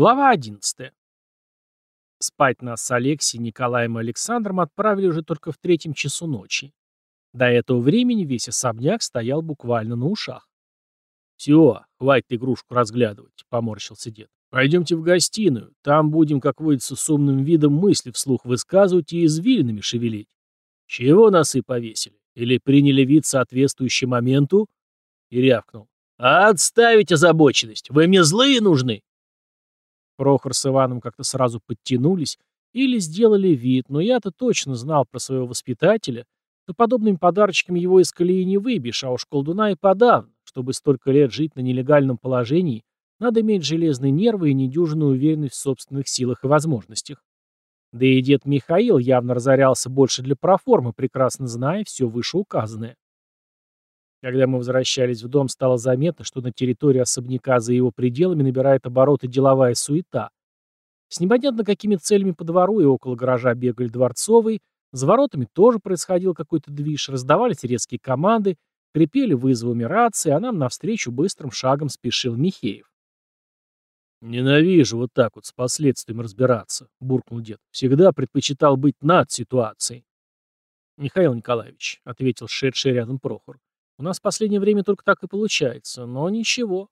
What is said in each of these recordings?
Глава 11. Спать нас с Алексией, Николаем и Александром отправили уже только в третьем часу ночи. До этого времени весь особняк стоял буквально на ушах. «Все, хватит игрушку разглядывать», — поморщился дед. «Пойдемте в гостиную. Там будем, как водится, с умным видом мысли вслух высказывать и извилинами шевелить. Чего носы повесили? Или приняли вид соответствующий моменту?» И рявкнул. «Отставить озабоченность! Вы мне злые нужны!» Прохор с Иваном как-то сразу подтянулись или сделали вид, но я-то точно знал про своего воспитателя, что подобными подарочками его из колеи не выбьешь, а уж колдуна и подавно. Чтобы столько лет жить на нелегальном положении, надо иметь железные нервы и недюжинную уверенность в собственных силах и возможностях. Да и дед Михаил явно разорялся больше для проформы, прекрасно зная все вышеуказанное. Когда мы возвращались в дом, стало заметно, что на территории особняка за его пределами набирает обороты деловая суета. С непонятно какими целями по двору и около гаража бегали дворцовые, за воротами тоже происходил какой-то движ, раздавались резкие команды, крепели вызовами рации, а нам навстречу быстрым шагом спешил Михеев. «Ненавижу вот так вот с последствиями разбираться», — буркнул дед. «Всегда предпочитал быть над ситуацией». «Михаил Николаевич», — ответил шедший рядом Прохор, у нас в последнее время только так и получается, но ничего.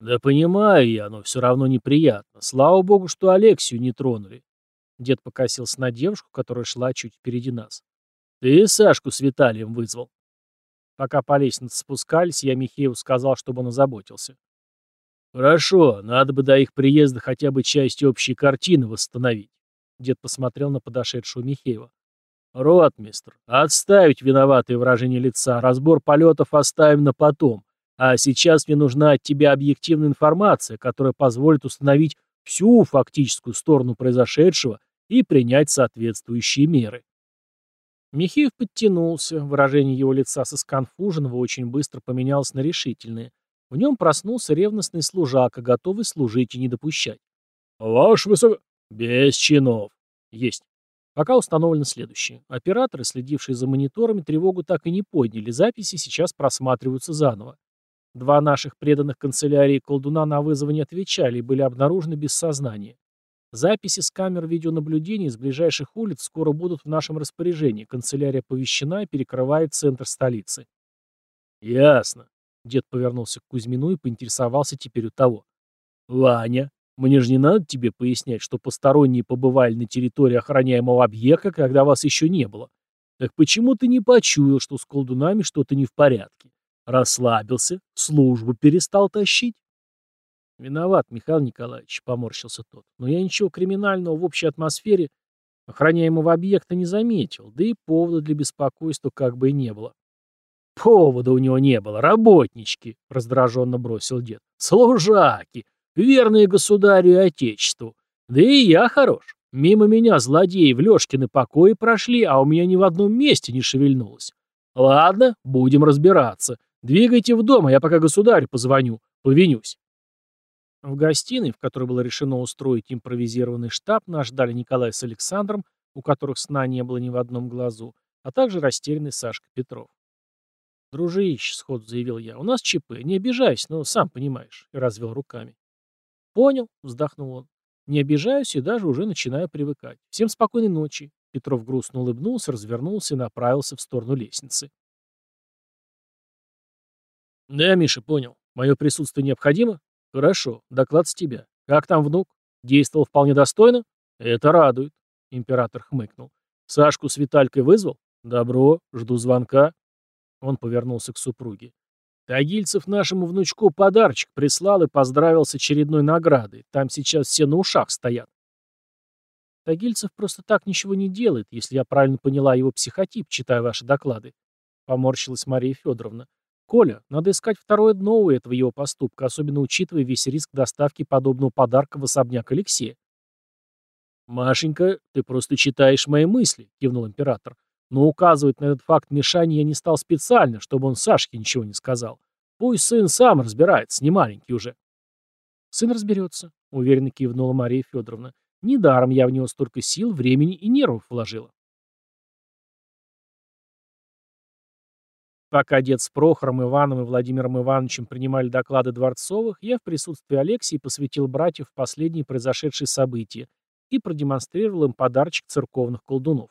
Да понимаю я, но все равно неприятно. Слава богу, что Алексию не тронули. Дед покосился на девушку, которая шла чуть впереди нас. Ты Сашку с Виталием вызвал. Пока по лестнице спускались, я Михееву сказал, чтобы он озаботился. «Хорошо, надо бы до их приезда хотя бы часть общей картины восстановить». Дед посмотрел на подошедшего Михеева. «Ротмистр, отставить виноватое выражение лица, разбор полетов оставим на потом, а сейчас мне нужна от тебя объективная информация, которая позволит установить всю фактическую сторону произошедшего и принять соответствующие меры». Михеев подтянулся, выражение его лица со сконфуженного очень быстро поменялось на решительное. В нем проснулся ревностный служака, готовый служить и не допущать. «Ваш высоко...» «Без чинов». «Есть». Пока установлено следующее. Операторы, следившие за мониторами, тревогу так и не подняли, записи сейчас просматриваются заново. Два наших преданных канцелярии колдуна на вызовы не отвечали и были обнаружены без сознания. Записи с камер видеонаблюдения из ближайших улиц скоро будут в нашем распоряжении. Канцелярия оповещена и перекрывает центр столицы. Ясно. Дед повернулся к Кузьмину и поинтересовался теперь у того. Ваня, мне же не надо тебе пояснять, что посторонние побывали на территории охраняемого объекта, когда вас еще не было. Так почему ты не почуял, что с колдунами что-то не в порядке? Расслабился, службу перестал тащить? Виноват, Михаил Николаевич, поморщился тот. Но я ничего криминального в общей атмосфере охраняемого объекта не заметил, да и повода для беспокойства как бы и не было. Повода у него не было, работнички, раздраженно бросил дед. Служаки, верные государю и отечеству. Да и я хорош. Мимо меня злодеи в Лёшкины покои прошли, а у меня ни в одном месте не шевельнулось. Ладно, будем разбираться. Двигайте в дом, а я пока государю позвоню. Повинюсь. В гостиной, в которой было решено устроить импровизированный штаб, нас ждали Николай с Александром, у которых сна не было ни в одном глазу, а также растерянный Сашка Петров. «Дружище», — сходу заявил я, — «у нас ЧП, не обижайся, но сам понимаешь», — развел руками. «Понял», — вздохнул он. «Не обижаюсь и даже уже начинаю привыкать. Всем спокойной ночи». Петров грустно улыбнулся, развернулся и направился в сторону лестницы. «Да, Миша, понял. Мое присутствие необходимо? Хорошо. Доклад с тебя. Как там внук? Действовал вполне достойно? Это радует», — император хмыкнул. «Сашку с Виталькой вызвал? Добро. Жду звонка». Он повернулся к супруге. Тагильцев нашему внучку подарочек прислал и поздравил с очередной наградой. Там сейчас все на ушах стоят. Тагильцев просто так ничего не делает, если я правильно поняла его психотип, читая ваши доклады. Поморщилась Мария Федоровна. Коля, надо искать второе дно у этого его поступка, особенно учитывая весь риск доставки подобного подарка в особняк Алексея. «Машенька, ты просто читаешь мои мысли», — кивнул император. Но указывать на этот факт Мишани я не стал специально, чтобы он Сашке ничего не сказал. Пусть сын сам разбирается, не маленький уже. Сын разберется, уверенно кивнула Мария Федоровна. Недаром я в него столько сил, времени и нервов вложила. Пока дед с Прохором, Иваном и Владимиром Ивановичем принимали доклады Дворцовых, я в присутствии Алексии посвятил братьев в последние произошедшие события и продемонстрировал им подарочек церковных колдунов.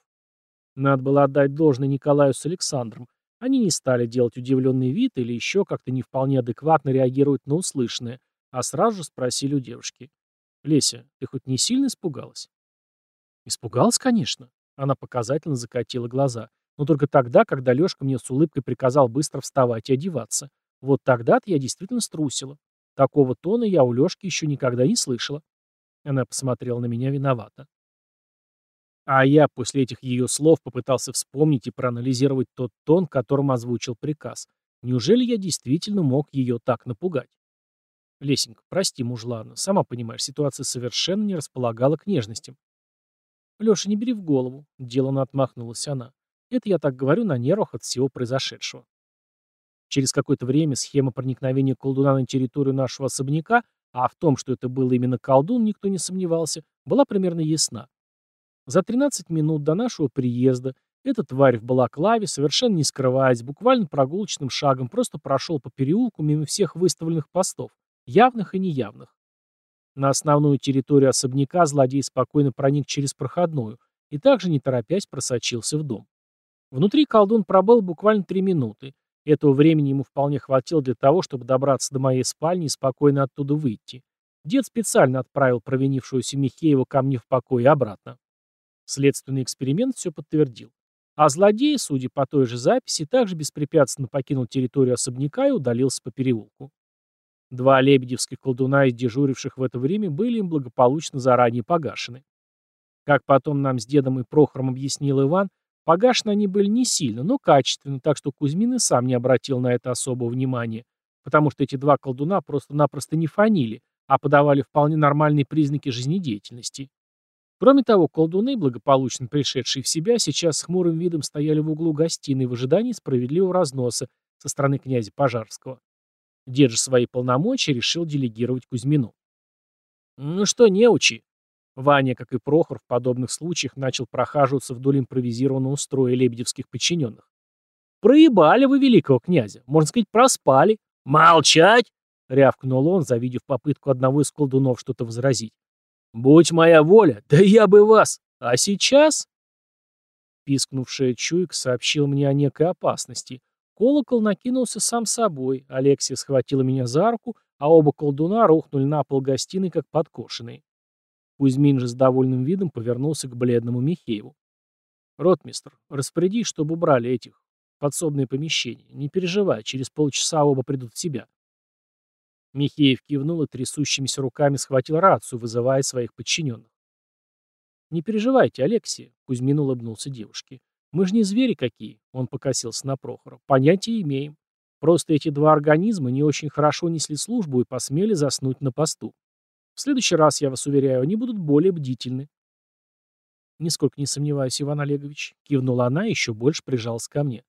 Надо было отдать должное Николаю с Александром. Они не стали делать удивленный вид или еще как-то не вполне адекватно реагировать на услышанное, а сразу же спросили у девушки. «Леся, ты хоть не сильно испугалась?» «Испугалась, конечно». Она показательно закатила глаза. Но только тогда, когда Лешка мне с улыбкой приказал быстро вставать и одеваться. Вот тогда-то я действительно струсила. Такого тона я у Лешки еще никогда не слышала. Она посмотрела на меня виновато. А я после этих ее слов попытался вспомнить и проанализировать тот тон, которым озвучил приказ. Неужели я действительно мог ее так напугать? Лесенька, прости, мужлана, сама понимаешь, ситуация совершенно не располагала к нежностям. Леша, не бери в голову, деланно отмахнулась она. Это я так говорю на нервах от всего произошедшего. Через какое-то время схема проникновения колдуна на территорию нашего особняка, а в том, что это был именно колдун, никто не сомневался, была примерно ясна. За 13 минут до нашего приезда эта тварь в балаклаве, совершенно не скрываясь, буквально прогулочным шагом просто прошел по переулку мимо всех выставленных постов, явных и неявных. На основную территорию особняка злодей спокойно проник через проходную и также, не торопясь, просочился в дом. Внутри колдун пробыл буквально три минуты. Этого времени ему вполне хватило для того, чтобы добраться до моей спальни и спокойно оттуда выйти. Дед специально отправил провинившуюся Михеева ко мне в покой и обратно. Следственный эксперимент все подтвердил. А злодей, судя по той же записи, также беспрепятственно покинул территорию особняка и удалился по переулку. Два лебедевских колдуна из дежуривших в это время были им благополучно заранее погашены. Как потом нам с дедом и Прохором объяснил Иван, погашены они были не сильно, но качественно, так что Кузьмин и сам не обратил на это особого внимания, потому что эти два колдуна просто-напросто не фанили, а подавали вполне нормальные признаки жизнедеятельности. Кроме того, колдуны, благополучно пришедшие в себя, сейчас с хмурым видом стояли в углу гостиной в ожидании справедливого разноса со стороны князя Пожарского. Дед же свои полномочия решил делегировать Кузьмину. «Ну что, не учи!» Ваня, как и Прохор, в подобных случаях начал прохаживаться вдоль импровизированного строя лебедевских подчиненных. «Проебали вы великого князя, можно сказать, проспали. Молчать!» — рявкнул он, завидев попытку одного из колдунов что-то возразить. «Будь моя воля, да я бы вас! А сейчас...» Пискнувшая чуйка сообщил мне о некой опасности. Колокол накинулся сам собой, Алексия схватила меня за руку, а оба колдуна рухнули на пол гостиной, как подкошенные. Кузьмин же с довольным видом повернулся к бледному Михееву. «Ротмистр, распоряди, чтобы убрали этих подсобные помещения. Не переживай, через полчаса оба придут в себя». Михеев кивнул и трясущимися руками схватил рацию, вызывая своих подчиненных. «Не переживайте, Алексей», — Кузьмин улыбнулся девушке. «Мы же не звери какие», — он покосился на Прохора. «Понятия имеем. Просто эти два организма не очень хорошо несли службу и посмели заснуть на посту. В следующий раз, я вас уверяю, они будут более бдительны». «Нисколько не сомневаюсь, Иван Олегович», — кивнула она и еще больше прижалась ко мне.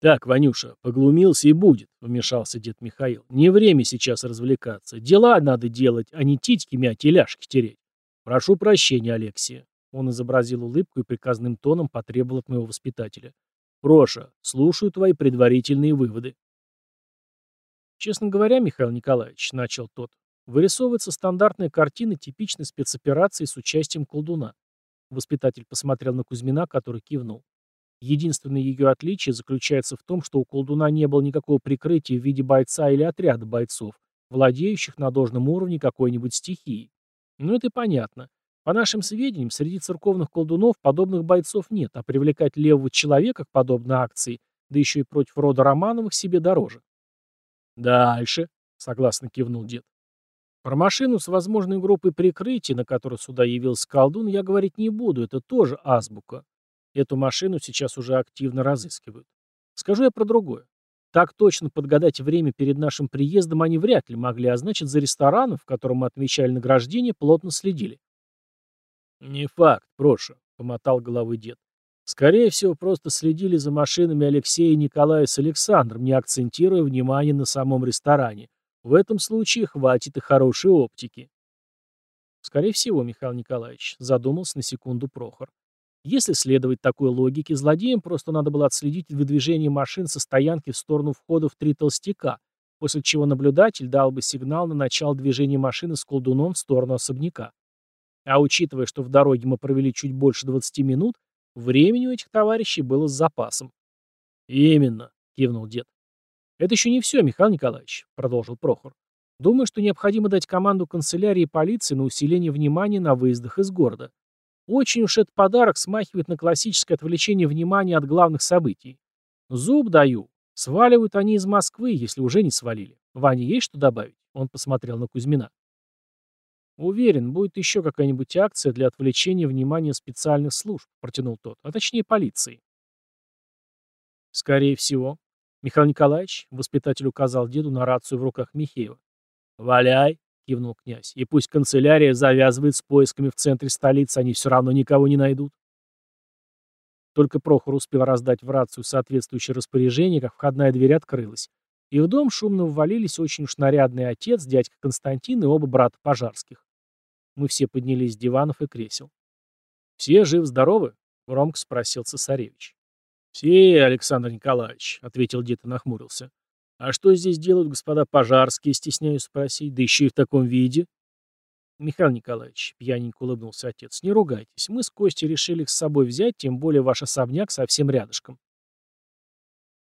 «Так, Ванюша, поглумился и будет», — вмешался дед Михаил. «Не время сейчас развлекаться. Дела надо делать, а не титьки мять и ляжки тереть. Прошу прощения, Алексия». Он изобразил улыбку и приказным тоном потребовал от моего воспитателя. «Проша, слушаю твои предварительные выводы». «Честно говоря, Михаил Николаевич», — начал тот, вырисовывается стандартная картина типичной спецоперации с участием колдуна. Воспитатель посмотрел на Кузьмина, который кивнул. Единственное ее отличие заключается в том, что у колдуна не было никакого прикрытия в виде бойца или отряда бойцов, владеющих на должном уровне какой-нибудь стихией. Ну это понятно. По нашим сведениям, среди церковных колдунов подобных бойцов нет, а привлекать левого человека к подобной акции, да еще и против рода Романовых, себе дороже. «Дальше», — согласно кивнул дед. Про машину с возможной группой прикрытия, на которую сюда явился колдун, я говорить не буду, это тоже азбука. Эту машину сейчас уже активно разыскивают. Скажу я про другое. Так точно подгадать время перед нашим приездом они вряд ли могли, а значит, за рестораном, в котором мы отмечали награждение, плотно следили. «Не факт, Проша», — помотал головой дед. «Скорее всего, просто следили за машинами Алексея и Николая с Александром, не акцентируя внимание на самом ресторане. В этом случае хватит и хорошей оптики». «Скорее всего, Михаил Николаевич», — задумался на секунду Прохор. Если следовать такой логике, злодеям просто надо было отследить выдвижение машин со стоянки в сторону входа в три толстяка, после чего наблюдатель дал бы сигнал на начало движения машины с колдуном в сторону особняка. А учитывая, что в дороге мы провели чуть больше 20 минут, времени у этих товарищей было с запасом. «Именно», — кивнул дед. «Это еще не все, Михаил Николаевич», — продолжил Прохор. «Думаю, что необходимо дать команду канцелярии и полиции на усиление внимания на выездах из города. Очень уж этот подарок смахивает на классическое отвлечение внимания от главных событий. Зуб даю. Сваливают они из Москвы, если уже не свалили. Ване есть что добавить?» Он посмотрел на Кузьмина. «Уверен, будет еще какая-нибудь акция для отвлечения внимания специальных служб», протянул тот, а точнее полиции. «Скорее всего». Михаил Николаевич, воспитатель указал деду на рацию в руках Михеева. «Валяй», — кивнул князь, — «и пусть канцелярия завязывает с поисками в центре столицы, они все равно никого не найдут». Только Прохор успел раздать в рацию соответствующее распоряжение, как входная дверь открылась, и в дом шумно ввалились очень уж нарядный отец, дядька Константин и оба брата Пожарских. Мы все поднялись с диванов и кресел. «Все жив-здоровы?» — громко спросил цесаревич. «Все, Александр Николаевич», — ответил дед и нахмурился. «А что здесь делают господа пожарские, стесняюсь спросить, да еще и в таком виде?» «Михаил Николаевич», — пьяненько улыбнулся отец, — «не ругайтесь. Мы с Костей решили их с собой взять, тем более ваш особняк совсем рядышком».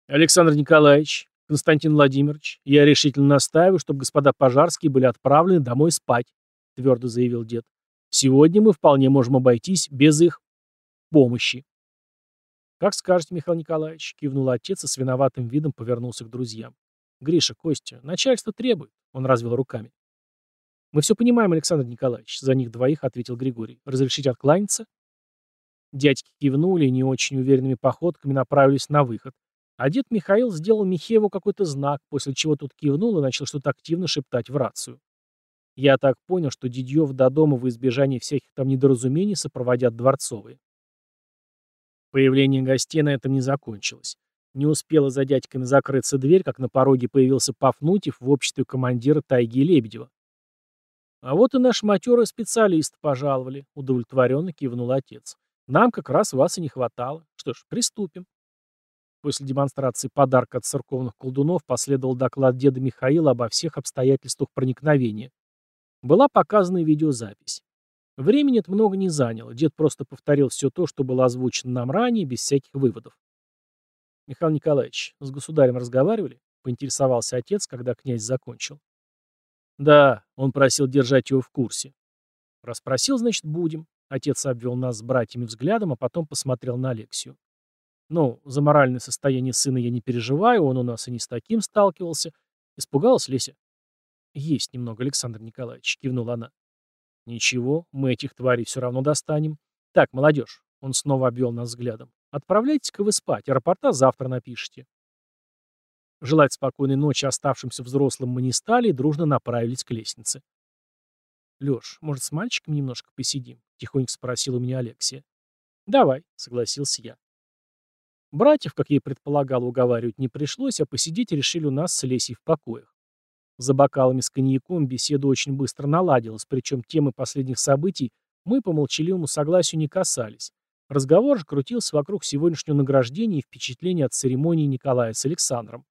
«Александр Николаевич, Константин Владимирович, я решительно настаиваю, чтобы господа пожарские были отправлены домой спать. — твердо заявил дед. «Сегодня мы вполне можем обойтись без их помощи». «Как скажете, Михаил Николаевич», — кивнул отец и с виноватым видом повернулся к друзьям. «Гриша, Костя, начальство требует», — он развел руками. «Мы все понимаем, Александр Николаевич», — за них двоих ответил Григорий. «Разрешите откланяться?» Дядьки кивнули и не очень уверенными походками направились на выход. А дед Михаил сделал Михееву какой-то знак, после чего тот кивнул и начал что-то активно шептать в рацию. Я так понял, что Дидьев до дома в избежании всяких там недоразумений сопроводят дворцовые. Появление гостей на этом не закончилось. Не успела за дядьками закрыться дверь, как на пороге появился Пафнутьев в обществе командира Тайги Лебедева. «А вот и наш матерый специалист пожаловали», — удовлетворенно кивнул отец. «Нам как раз вас и не хватало. Что ж, приступим». После демонстрации подарка от церковных колдунов последовал доклад деда Михаила обо всех обстоятельствах проникновения. Была показана видеозапись. Времени это много не заняло, дед просто повторил все то, что было озвучено нам ранее, без всяких выводов. «Михаил Николаевич, с государем разговаривали?» — поинтересовался отец, когда князь закончил. «Да, он просил держать его в курсе». «Расспросил, значит, будем». Отец обвел нас с братьями взглядом, а потом посмотрел на Алексию. «Ну, за моральное состояние сына я не переживаю, он у нас и не с таким сталкивался. Испугалась Леся?» «Есть немного, Александр Николаевич», — кивнула она. «Ничего, мы этих тварей все равно достанем. Так, молодежь», — он снова обвел нас взглядом, — «отправляйтесь-ка вы спать, а рапорта завтра напишите». Желать спокойной ночи оставшимся взрослым мы не стали и дружно направились к лестнице. «Леш, может, с мальчиком немножко посидим?» — тихонько спросил у меня Алексия. «Давай», — согласился я. Братьев, как я и предполагал, уговаривать не пришлось, а посидеть решили у нас с Лесей в покоях. За бокалами с коньяком беседа очень быстро наладилась, причем темы последних событий мы по молчаливому согласию не касались. Разговор же крутился вокруг сегодняшнего награждения и впечатления от церемонии Николая с Александром.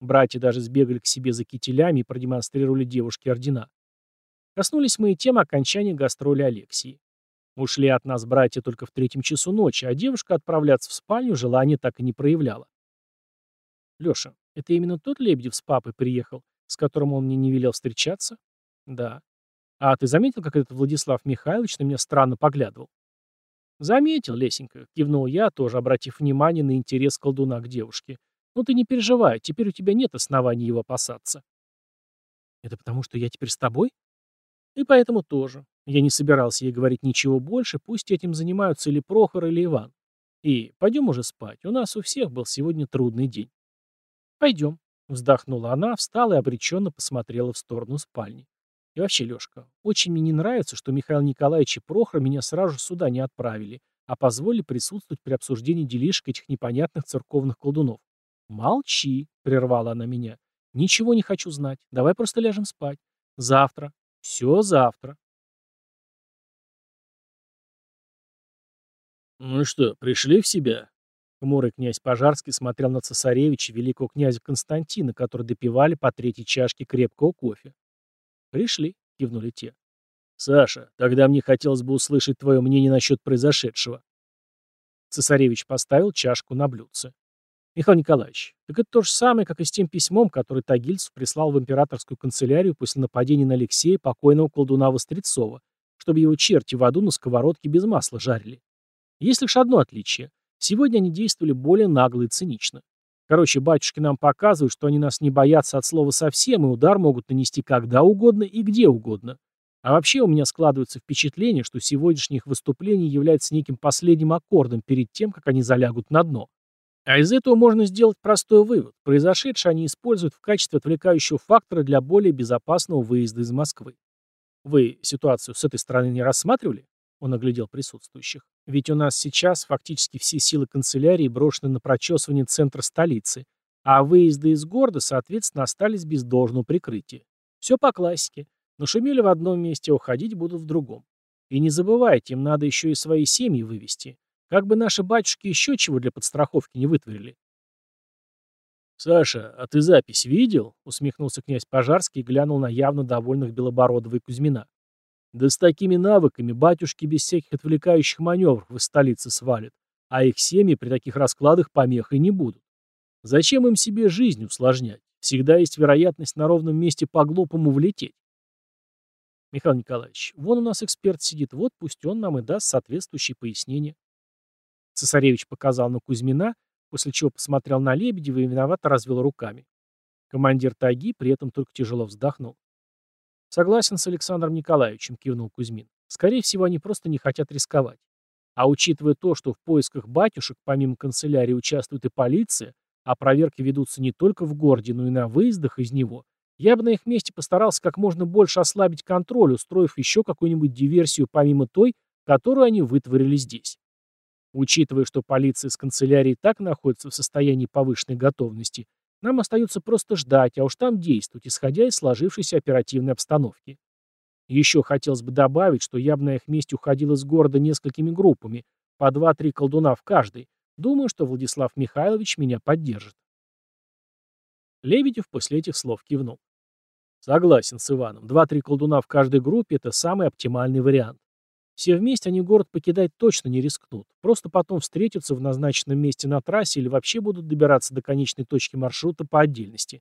Братья даже сбегали к себе за кителями и продемонстрировали девушке ордена. Коснулись мы и темы окончания гастроли Алексии. Ушли от нас братья только в третьем часу ночи, а девушка отправляться в спальню желания так и не проявляла. «Леша, это именно тот Лебедев с папой приехал, с которым он мне не велел встречаться? Да. А ты заметил, как этот Владислав Михайлович на меня странно поглядывал? Заметил, Лесенька, кивнул я, тоже обратив внимание на интерес колдуна к девушке. Ну ты не переживай, теперь у тебя нет оснований его опасаться. Это потому, что я теперь с тобой? И поэтому тоже. Я не собирался ей говорить ничего больше, пусть этим занимаются или Прохор, или Иван. И пойдем уже спать, у нас у всех был сегодня трудный день. Пойдем. Вздохнула она, встала и обреченно посмотрела в сторону спальни. И вообще, Лешка, очень мне не нравится, что Михаил Николаевич и Прохор меня сразу сюда не отправили, а позволили присутствовать при обсуждении делишек этих непонятных церковных колдунов. «Молчи», — прервала она меня. «Ничего не хочу знать. Давай просто ляжем спать. Завтра. Все завтра». «Ну что, пришли в себя?» Хмурый князь Пожарский смотрел на цесаревича великого князя Константина, который допивали по третьей чашке крепкого кофе. «Пришли», — кивнули те. «Саша, тогда мне хотелось бы услышать твое мнение насчет произошедшего». Цесаревич поставил чашку на блюдце. «Михаил Николаевич, так это то же самое, как и с тем письмом, которое Тагильцев прислал в императорскую канцелярию после нападения на Алексея, покойного колдуна Вострецова, чтобы его черти в аду на сковородке без масла жарили. Есть лишь одно отличие. Сегодня они действовали более нагло и цинично. Короче, батюшки нам показывают, что они нас не боятся от слова совсем, и удар могут нанести когда угодно и где угодно. А вообще у меня складывается впечатление, что сегодняшнее их выступление является неким последним аккордом перед тем, как они залягут на дно. А из этого можно сделать простой вывод. Произошедшее они используют в качестве отвлекающего фактора для более безопасного выезда из Москвы. Вы ситуацию с этой стороны не рассматривали? Он оглядел присутствующих. Ведь у нас сейчас фактически все силы канцелярии брошены на прочесывание центра столицы, а выезды из города, соответственно, остались без должного прикрытия. Все по классике. Но шумели в одном месте, уходить будут в другом. И не забывайте, им надо еще и свои семьи вывести. Как бы наши батюшки еще чего для подстраховки не вытворили. «Саша, а ты запись видел?» — усмехнулся князь Пожарский и глянул на явно довольных Белобородова и Кузьмина. Да с такими навыками батюшки без всяких отвлекающих маневров в столице свалят, а их семьи при таких раскладах помехой не будут. Зачем им себе жизнь усложнять? Всегда есть вероятность на ровном месте по-глупому влететь. Михаил Николаевич, вон у нас эксперт сидит, вот пусть он нам и даст соответствующие пояснения. Цесаревич показал на Кузьмина, после чего посмотрел на Лебедева и виновато развел руками. Командир тайги при этом только тяжело вздохнул. «Согласен с Александром Николаевичем», — кивнул Кузьмин. «Скорее всего, они просто не хотят рисковать. А учитывая то, что в поисках батюшек помимо канцелярии участвует и полиция, а проверки ведутся не только в городе, но и на выездах из него, я бы на их месте постарался как можно больше ослабить контроль, устроив еще какую-нибудь диверсию помимо той, которую они вытворили здесь. Учитывая, что полиция с канцелярией так находится в состоянии повышенной готовности, нам остается просто ждать, а уж там действовать, исходя из сложившейся оперативной обстановки. Еще хотелось бы добавить, что я бы на их месте уходил из города несколькими группами, по два-три колдуна в каждой. Думаю, что Владислав Михайлович меня поддержит. Лебедев после этих слов кивнул. Согласен с Иваном. Два-три колдуна в каждой группе – это самый оптимальный вариант. Все вместе они город покидать точно не рискнут. Просто потом встретятся в назначенном месте на трассе или вообще будут добираться до конечной точки маршрута по отдельности.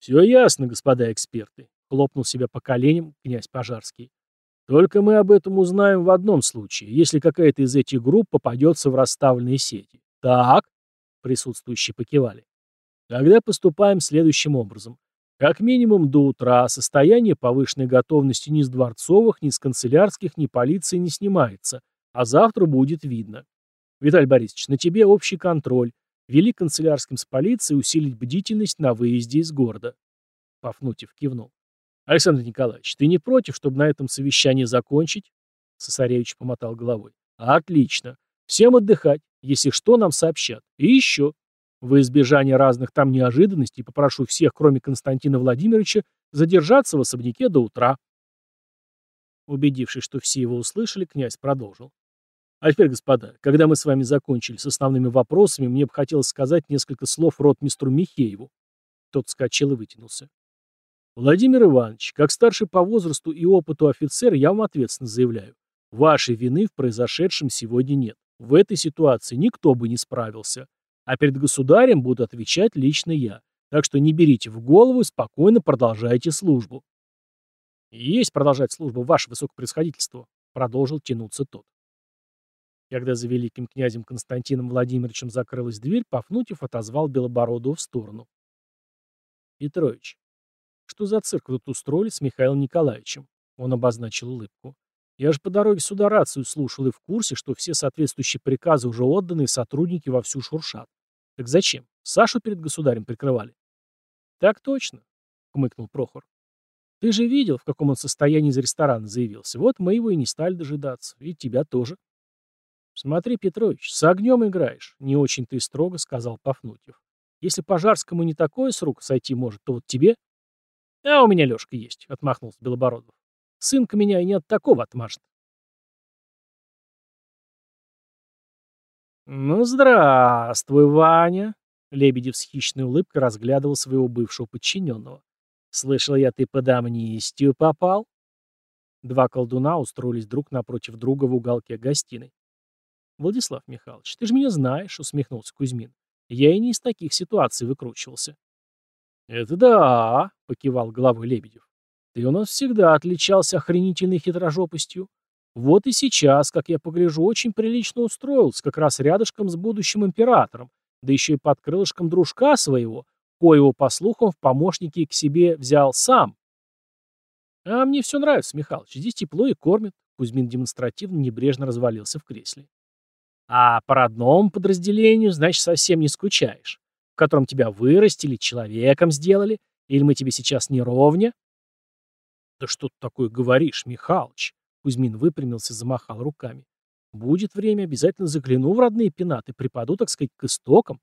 «Все ясно, господа эксперты», — хлопнул себя по коленям князь Пожарский. «Только мы об этом узнаем в одном случае, если какая-то из этих групп попадется в расставленные сети». «Так», — присутствующие покивали. «Тогда поступаем следующим образом. Как минимум до утра состояние повышенной готовности ни с дворцовых, ни с канцелярских, ни полиции не снимается, а завтра будет видно. Виталий Борисович, на тебе общий контроль. Вели канцелярским с полицией усилить бдительность на выезде из города. Пафнутьев кивнул. Александр Николаевич, ты не против, чтобы на этом совещании закончить? Сосаревич помотал головой. Отлично. Всем отдыхать. Если что, нам сообщат. И еще. В избежание разных там неожиданностей попрошу всех, кроме Константина Владимировича, задержаться в особняке до утра. Убедившись, что все его услышали, князь продолжил. А теперь, господа, когда мы с вами закончили с основными вопросами, мне бы хотелось сказать несколько слов ротмистру Михееву. Тот вскочил и вытянулся. Владимир Иванович, как старший по возрасту и опыту офицер, я вам ответственно заявляю. Вашей вины в произошедшем сегодня нет. В этой ситуации никто бы не справился. А перед государем буду отвечать лично я. Так что не берите в голову и спокойно продолжайте службу. Есть продолжать службу, ваше высокопревосходительство, продолжил тянуться тот. Когда за великим князем Константином Владимировичем закрылась дверь, Пафнутьев отозвал Белобородова в сторону. «Петрович, что за цирк тут устроили с Михаилом Николаевичем?» Он обозначил улыбку. Я же по дороге сюда рацию слушал и в курсе, что все соответствующие приказы уже отданы и сотрудники вовсю шуршат. Так зачем? Сашу перед государем прикрывали. Так точно, хмыкнул Прохор. Ты же видел, в каком он состоянии из ресторана заявился. Вот мы его и не стали дожидаться. И тебя тоже. Смотри, Петрович, с огнем играешь. Не очень ты строго, сказал Пафнутьев. Если Пожарскому не такое с рук сойти может, то вот тебе... А у меня Лешка есть, отмахнулся Белобородов. Сынка меня и не от такого отмажет. «Ну, здравствуй, Ваня!» Лебедев с хищной улыбкой разглядывал своего бывшего подчиненного. «Слышал я, ты под амнистию попал?» Два колдуна устроились друг напротив друга в уголке гостиной. «Владислав Михайлович, ты же меня знаешь», — усмехнулся Кузьмин. «Я и не из таких ситуаций выкручивался». «Это да», — покивал головой Лебедев. «Ты у нас всегда отличался охренительной хитрожопостью. Вот и сейчас, как я погляжу, очень прилично устроился, как раз рядышком с будущим императором, да еще и под крылышком дружка своего, коего, по слухам, в помощники к себе взял сам. А мне все нравится, Михалыч, здесь тепло и кормят. Кузьмин демонстративно небрежно развалился в кресле. А по родному подразделению, значит, совсем не скучаешь, в котором тебя вырастили, человеком сделали, или мы тебе сейчас не ровня? Да что ты такое говоришь, Михалыч? Кузьмин выпрямился замахал руками. Будет время, обязательно загляну в родные пенаты, припаду, так сказать, к истокам.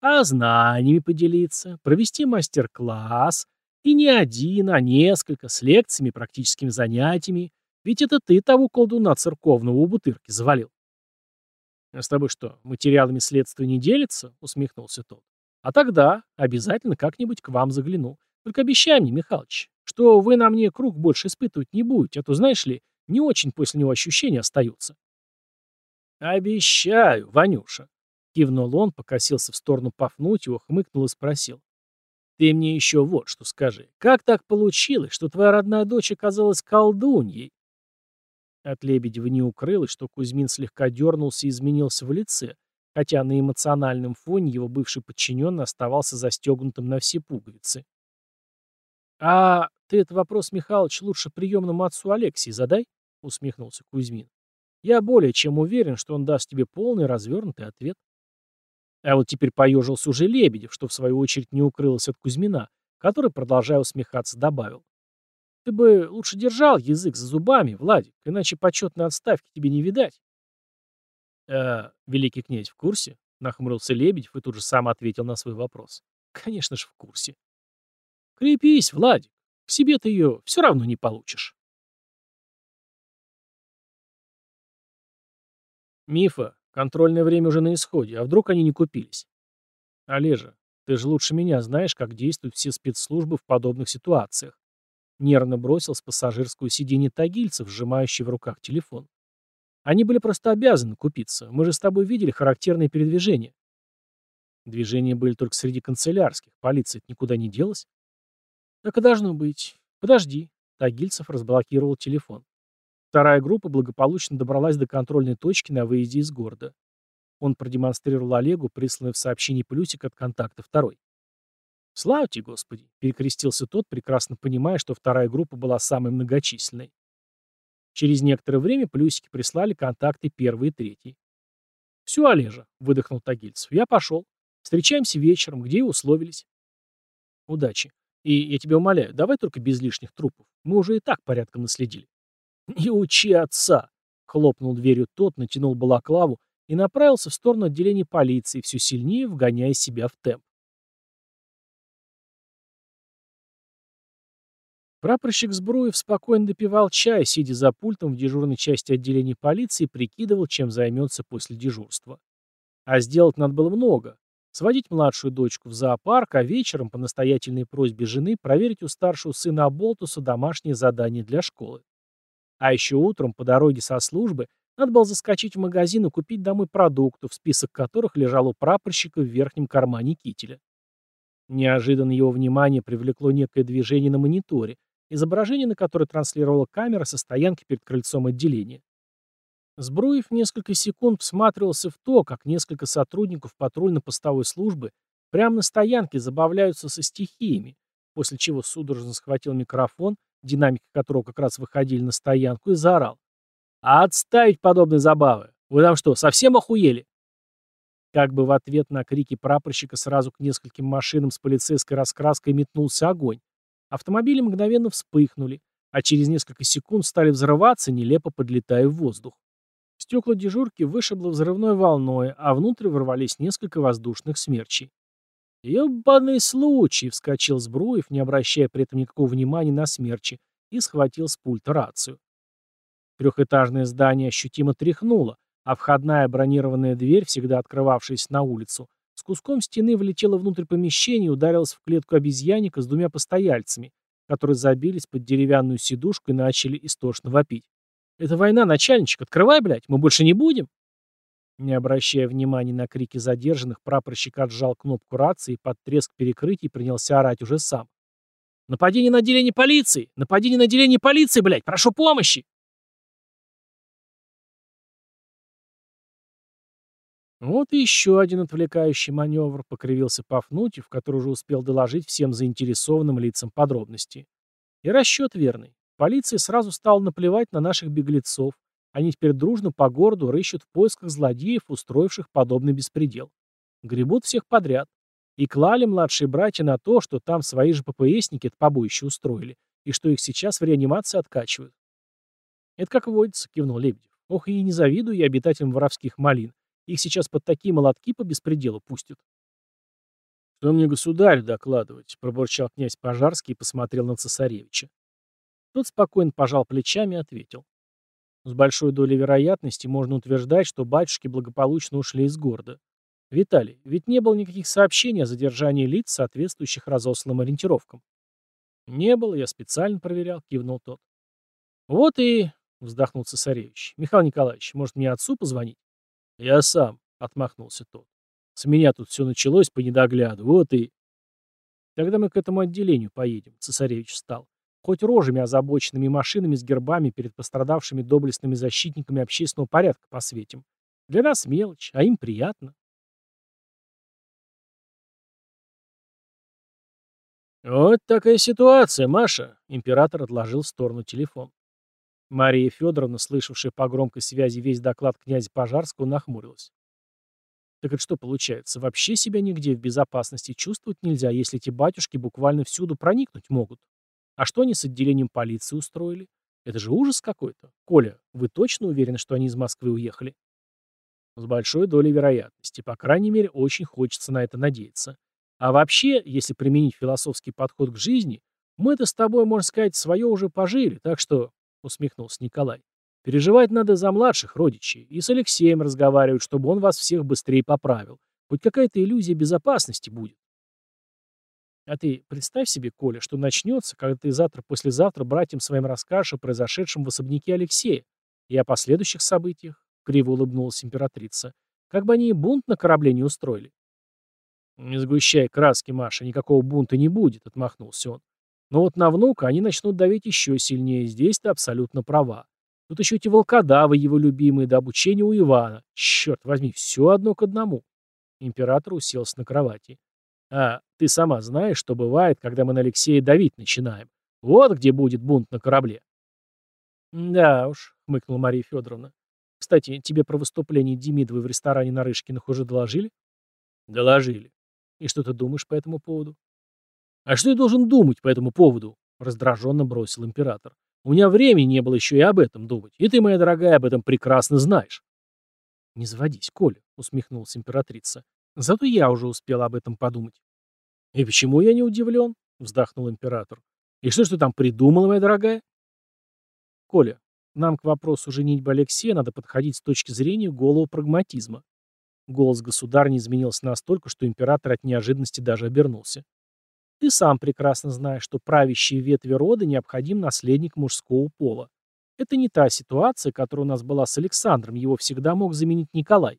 А знаниями поделиться, провести мастер-класс, и не один, а несколько, с лекциями, практическими занятиями. Ведь это ты того колдуна церковного у бутырки завалил. «А с тобой что, материалами следствия не делится?» — усмехнулся тот. «А тогда обязательно как-нибудь к вам загляну. Только обещай мне, Михалыч, что вы на мне круг больше испытывать не будете, а то, знаешь ли, не очень после него ощущения остаются. «Обещаю, Ванюша», — кивнул он, покосился в сторону Пафнутьева, хмыкнул и спросил. «Ты мне еще вот что скажи. Как так получилось, что твоя родная дочь оказалась колдуньей?» От Лебедева не укрылось, что Кузьмин слегка дернулся и изменился в лице, хотя на эмоциональном фоне его бывший подчиненный оставался застегнутым на все пуговицы. «А ты этот вопрос, Михалыч, лучше приемному отцу Алексии задай», — усмехнулся Кузьмин. «Я более чем уверен, что он даст тебе полный развернутый ответ». А вот теперь поежился уже Лебедев, что в свою очередь не укрылось от Кузьмина, который, продолжая усмехаться, добавил. «Ты бы лучше держал язык за зубами, Владик, иначе почетной отставки тебе не видать». «Э, великий князь в курсе?» — нахмурился Лебедев и тут же сам ответил на свой вопрос. «Конечно же в курсе». «Крепись, Владик, к себе ты ее все равно не получишь». Мифа, контрольное время уже на исходе, а вдруг они не купились? Олежа, ты же лучше меня знаешь, как действуют все спецслужбы в подобных ситуациях. Нервно бросил с пассажирского сиденья тагильцев, сжимающий в руках телефон. Они были просто обязаны купиться. Мы же с тобой видели характерные передвижения. Движения были только среди канцелярских. Полиция никуда не делась. Так и должно быть. Подожди. Тагильцев разблокировал телефон. Вторая группа благополучно добралась до контрольной точки на выезде из города. Он продемонстрировал Олегу присланный в сообщении плюсик от контакта второй. «Слава тебе, Господи!» — перекрестился тот, прекрасно понимая, что вторая группа была самой многочисленной. Через некоторое время плюсики прислали контакты первый и третий. «Все, Олежа», — выдохнул Тагильцев, — «я пошел. Встречаемся вечером, где и условились». «Удачи. И я тебя умоляю, давай только без лишних трупов. Мы уже и так порядком наследили». «Не учи отца!» — хлопнул дверью тот, натянул балаклаву и направился в сторону отделения полиции, все сильнее вгоняя себя в темп. Прапорщик Сбруев спокойно допивал чай, сидя за пультом в дежурной части отделения полиции прикидывал, чем займется после дежурства. А сделать надо было много. Сводить младшую дочку в зоопарк, а вечером, по настоятельной просьбе жены, проверить у старшего сына Аболтуса домашнее задание для школы. А еще утром по дороге со службы надо было заскочить в магазин и купить домой продуктов, список которых лежал у прапорщика в верхнем кармане кителя. Неожиданно его внимание привлекло некое движение на мониторе, изображение на которое транслировала камера со стоянки перед крыльцом отделения. Сбруев несколько секунд всматривался в то, как несколько сотрудников патрульно-постовой службы прямо на стоянке забавляются со стихиями, после чего судорожно схватил микрофон динамики которого как раз выходили на стоянку, и заорал. «А отставить подобные забавы! Вы там что, совсем охуели?» Как бы в ответ на крики прапорщика сразу к нескольким машинам с полицейской раскраской метнулся огонь. Автомобили мгновенно вспыхнули, а через несколько секунд стали взрываться, нелепо подлетая в воздух. Стекла дежурки вышибло взрывной волной, а внутрь ворвались несколько воздушных смерчей. «Ебаный случай!» — вскочил Сбруев, не обращая при этом никакого внимания на смерчи, и схватил с пульта рацию. Трехэтажное здание ощутимо тряхнуло, а входная бронированная дверь, всегда открывавшаяся на улицу, с куском стены влетела внутрь помещения и ударилась в клетку обезьянника с двумя постояльцами, которые забились под деревянную сидушку и начали истошно вопить. «Это война, начальничек, открывай, блядь, мы больше не будем!» Не обращая внимания на крики задержанных, прапорщик отжал кнопку рации и под треск перекрытий принялся орать уже сам. «Нападение на отделение полиции! Нападение на отделение полиции, блядь! Прошу помощи!» Вот и еще один отвлекающий маневр, покривился Пафнутьев, который уже успел доложить всем заинтересованным лицам подробности. И расчет верный. Полиция сразу стала наплевать на наших беглецов. Они теперь дружно по городу рыщут в поисках злодеев, устроивших подобный беспредел. Гребут всех подряд. И клали младшие братья на то, что там свои же ППСники это побоище устроили, и что их сейчас в реанимации откачивают. «Это как водится», — кивнул Лебедев. «Ох, и не завидую я обитателям воровских малин. Их сейчас под такие молотки по беспределу пустят. «Что мне государь докладывать?» — пробурчал князь Пожарский и посмотрел на цесаревича. Тот спокойно пожал плечами и ответил. С большой долей вероятности можно утверждать, что батюшки благополучно ушли из города. Виталий, ведь не было никаких сообщений о задержании лиц, соответствующих разосланным ориентировкам. Не было, я специально проверял, кивнул тот. Вот и, вздохнул цесаревич. Михаил Николаевич, может мне отцу позвонить? «Я сам», — отмахнулся тот. «С меня тут все началось по недогляду, вот и...» «Тогда мы к этому отделению поедем», — цесаревич встал. «Хоть рожами озабоченными машинами с гербами перед пострадавшими доблестными защитниками общественного порядка посветим. Для нас мелочь, а им приятно». «Вот такая ситуация, Маша», — император отложил в сторону телефон. Мария Федоровна, слышавшая по громкой связи весь доклад князя Пожарского, нахмурилась. Так это что получается? Вообще себя нигде в безопасности чувствовать нельзя, если эти батюшки буквально всюду проникнуть могут. А что они с отделением полиции устроили? Это же ужас какой-то. Коля, вы точно уверены, что они из Москвы уехали? С большой долей вероятности. По крайней мере, очень хочется на это надеяться. А вообще, если применить философский подход к жизни, мы это с тобой, можно сказать, свое уже пожили, так что — усмехнулся Николай. «Переживать надо за младших родичей. И с Алексеем разговаривать, чтобы он вас всех быстрее поправил. Хоть какая-то иллюзия безопасности будет». А ты представь себе, Коля, что начнется, когда ты завтра-послезавтра братьям своим расскажешь о произошедшем в особняке Алексея и о последующих событиях, — криво улыбнулась императрица. Как бы они и бунт на корабле не устроили. «Не сгущай краски, Маша, никакого бунта не будет», — отмахнулся он. Но вот на внука они начнут давить еще сильнее, здесь ты абсолютно права. Тут еще эти волкодавы, его любимые, до обучения у Ивана. Черт возьми, все одно к одному. Император уселся на кровати. А ты сама знаешь, что бывает, когда мы на Алексея давить начинаем. Вот где будет бунт на корабле. Да уж, хмыкнула Мария Федоровна. Кстати, тебе про выступление Демидовой в ресторане на Рышкиных уже доложили? Доложили. И что ты думаешь по этому поводу? «А что я должен думать по этому поводу?» — раздраженно бросил император. «У меня времени не было еще и об этом думать, и ты, моя дорогая, об этом прекрасно знаешь». «Не заводись, Коля», — усмехнулась императрица. «Зато я уже успела об этом подумать». «И почему я не удивлен?» — вздохнул император. «И что ж ты там придумала, моя дорогая?» «Коля, нам к вопросу женитьбы Алексея надо подходить с точки зрения голого прагматизма». Голос государя изменился настолько, что император от неожиданности даже обернулся. Ты сам прекрасно знаешь, что правящей ветви рода необходим наследник мужского пола. Это не та ситуация, которая у нас была с Александром, его всегда мог заменить Николай.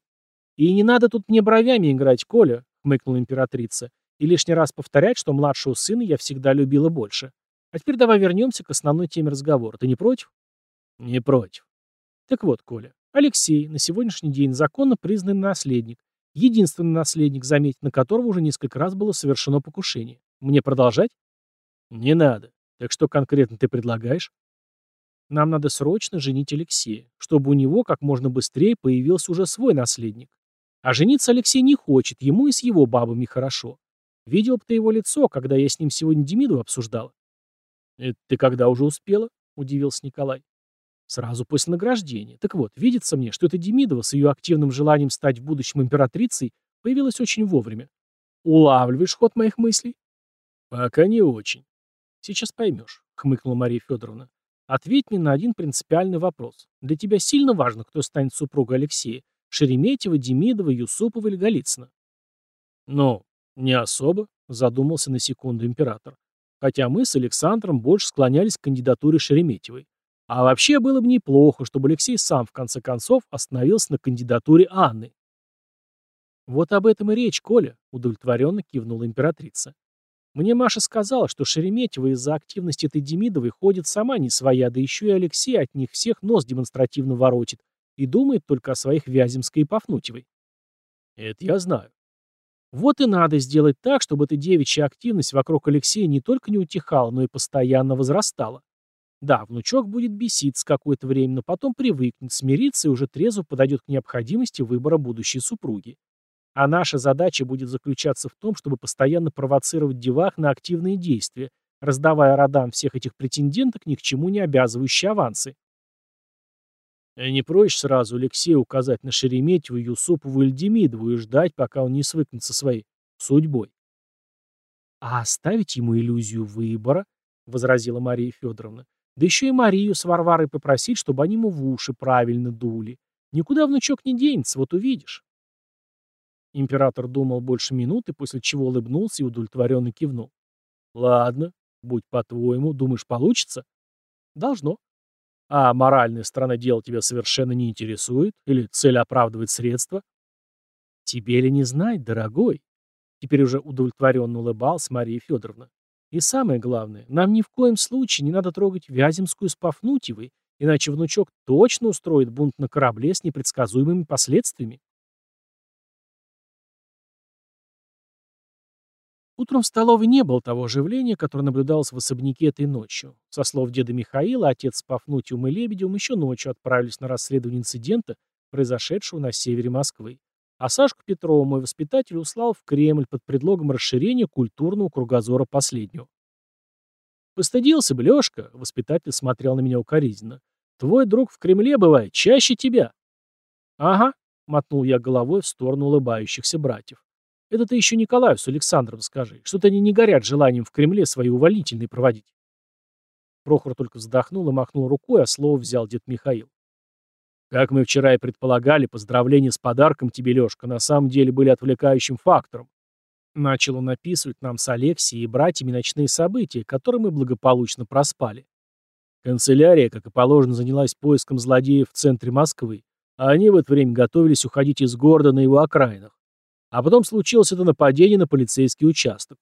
И не надо тут мне бровями играть, Коля, хмыкнула императрица, и лишний раз повторять, что младшего сына я всегда любила больше. А теперь давай вернемся к основной теме разговора. Ты не против? Не против. Так вот, Коля, Алексей на сегодняшний день законно признанный наследник, единственный наследник, заметить на которого уже несколько раз было совершено покушение. Мне продолжать? Не надо. Так что конкретно ты предлагаешь? Нам надо срочно женить Алексея, чтобы у него как можно быстрее появился уже свой наследник. А жениться Алексей не хочет, ему и с его бабами хорошо. Видел бы ты его лицо, когда я с ним сегодня Демиду обсуждала. «Это ты когда уже успела?» — удивился Николай. Сразу после награждения. Так вот, видится мне, что эта Демидова с ее активным желанием стать в будущем императрицей появилась очень вовремя. Улавливаешь ход моих мыслей? Пока не очень. Сейчас поймешь, хмыкнула Мария Федоровна. Ответь мне на один принципиальный вопрос. Для тебя сильно важно, кто станет супругой Алексея? Шереметьева, Демидова, Юсупова или Голицына? Ну, не особо, задумался на секунду император. Хотя мы с Александром больше склонялись к кандидатуре Шереметьевой. А вообще было бы неплохо, чтобы Алексей сам в конце концов остановился на кандидатуре Анны. Вот об этом и речь, Коля, удовлетворенно кивнула императрица. Мне Маша сказала, что Шереметьева из-за активности этой Демидовой ходит сама не своя, да еще и Алексей от них всех нос демонстративно воротит и думает только о своих Вяземской и Пафнутьевой. Это я знаю. Вот и надо сделать так, чтобы эта девичья активность вокруг Алексея не только не утихала, но и постоянно возрастала. Да, внучок будет беситься какое-то время, но потом привыкнет, смириться и уже трезво подойдет к необходимости выбора будущей супруги. А наша задача будет заключаться в том, чтобы постоянно провоцировать девах на активные действия, раздавая родам всех этих претенденток ни к чему не обязывающие авансы. А не проще сразу Алексею указать на Шереметьеву, Юсупову или Демидову и ждать, пока он не свыкнется своей судьбой. «А оставить ему иллюзию выбора?» — возразила Мария Федоровна. «Да еще и Марию с Варварой попросить, чтобы они ему в уши правильно дули. Никуда внучок не денется, вот увидишь». Император думал больше минуты, после чего улыбнулся и удовлетворенно кивнул. «Ладно, будь по-твоему, думаешь, получится?» «Должно». «А моральная сторона дела тебя совершенно не интересует? Или цель оправдывает средства?» «Тебе ли не знать, дорогой?» Теперь уже удовлетворенно улыбалась Мария Федоровна. «И самое главное, нам ни в коем случае не надо трогать Вяземскую с Пафнутьевой, иначе внучок точно устроит бунт на корабле с непредсказуемыми последствиями». Утром в столовой не было того оживления, которое наблюдалось в особняке этой ночью. Со слов деда Михаила, отец с Пафнутием и Лебедевым еще ночью отправились на расследование инцидента, произошедшего на севере Москвы. А Сашку Петрова мой воспитатель услал в Кремль под предлогом расширения культурного кругозора последнего. «Постыдился бы, Лешка», — воспитатель смотрел на меня укоризненно. «Твой друг в Кремле бывает чаще тебя». «Ага», — мотнул я головой в сторону улыбающихся братьев. Это ты еще Николаю с Александром скажи. Что-то они не горят желанием в Кремле свои увольнительные проводить. Прохор только вздохнул и махнул рукой, а слово взял дед Михаил. Как мы вчера и предполагали, поздравления с подарком тебе, Лешка, на самом деле были отвлекающим фактором. Начал он описывать нам с Алексией и братьями ночные события, которые мы благополучно проспали. Канцелярия, как и положено, занялась поиском злодеев в центре Москвы, а они в это время готовились уходить из города на его окраинах. А потом случилось это нападение на полицейский участок.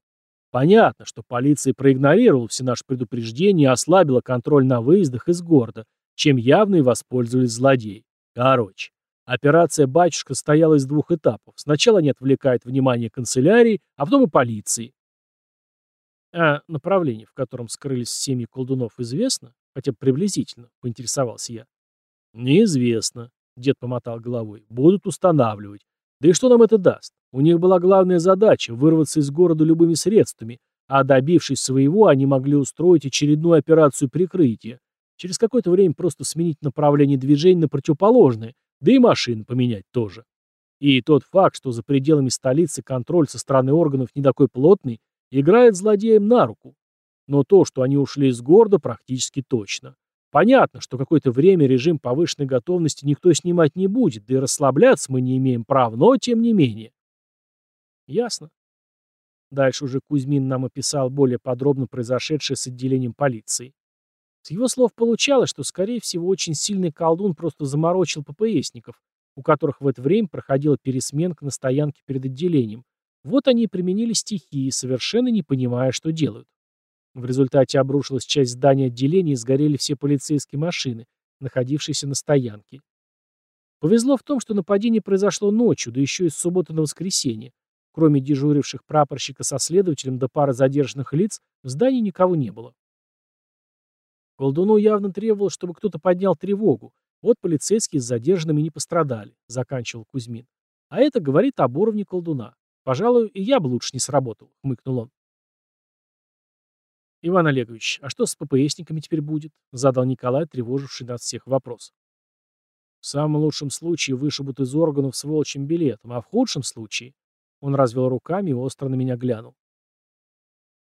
Понятно, что полиция проигнорировала все наши предупреждения и ослабила контроль на выездах из города, чем явно и воспользовались злодеи. Короче, операция «Батюшка» стояла из двух этапов. Сначала они отвлекают внимание канцелярии, а потом и полиции. А направление, в котором скрылись семьи колдунов, известно? Хотя бы приблизительно, поинтересовался я. Неизвестно, дед помотал головой. Будут устанавливать. Да и что нам это даст? У них была главная задача – вырваться из города любыми средствами, а добившись своего, они могли устроить очередную операцию прикрытия. Через какое-то время просто сменить направление движения на противоположное, да и машины поменять тоже. И тот факт, что за пределами столицы контроль со стороны органов не такой плотный, играет злодеям на руку. Но то, что они ушли из города, практически точно. Понятно, что какое-то время режим повышенной готовности никто снимать не будет, да и расслабляться мы не имеем права, но тем не менее. Ясно. Дальше уже Кузьмин нам описал более подробно произошедшее с отделением полиции. С его слов получалось, что, скорее всего, очень сильный колдун просто заморочил ППСников, у которых в это время проходила пересменка на стоянке перед отделением. Вот они и применили стихии, совершенно не понимая, что делают. В результате обрушилась часть здания отделения и сгорели все полицейские машины, находившиеся на стоянке. Повезло в том, что нападение произошло ночью, да еще и с субботы на воскресенье. Кроме дежуривших прапорщика со следователем до пары задержанных лиц, в здании никого не было. Колдуну явно требовалось, чтобы кто-то поднял тревогу. Вот полицейские с задержанными не пострадали, заканчивал Кузьмин. А это говорит об уровне колдуна. Пожалуй, и я бы лучше не сработал, хмыкнул он. «Иван Олегович, а что с ППСниками теперь будет?» — задал Николай, тревоживший нас всех вопрос. «В самом лучшем случае вышибут из органов с волчьим билетом, а в худшем случае...» Он развел руками и остро на меня глянул.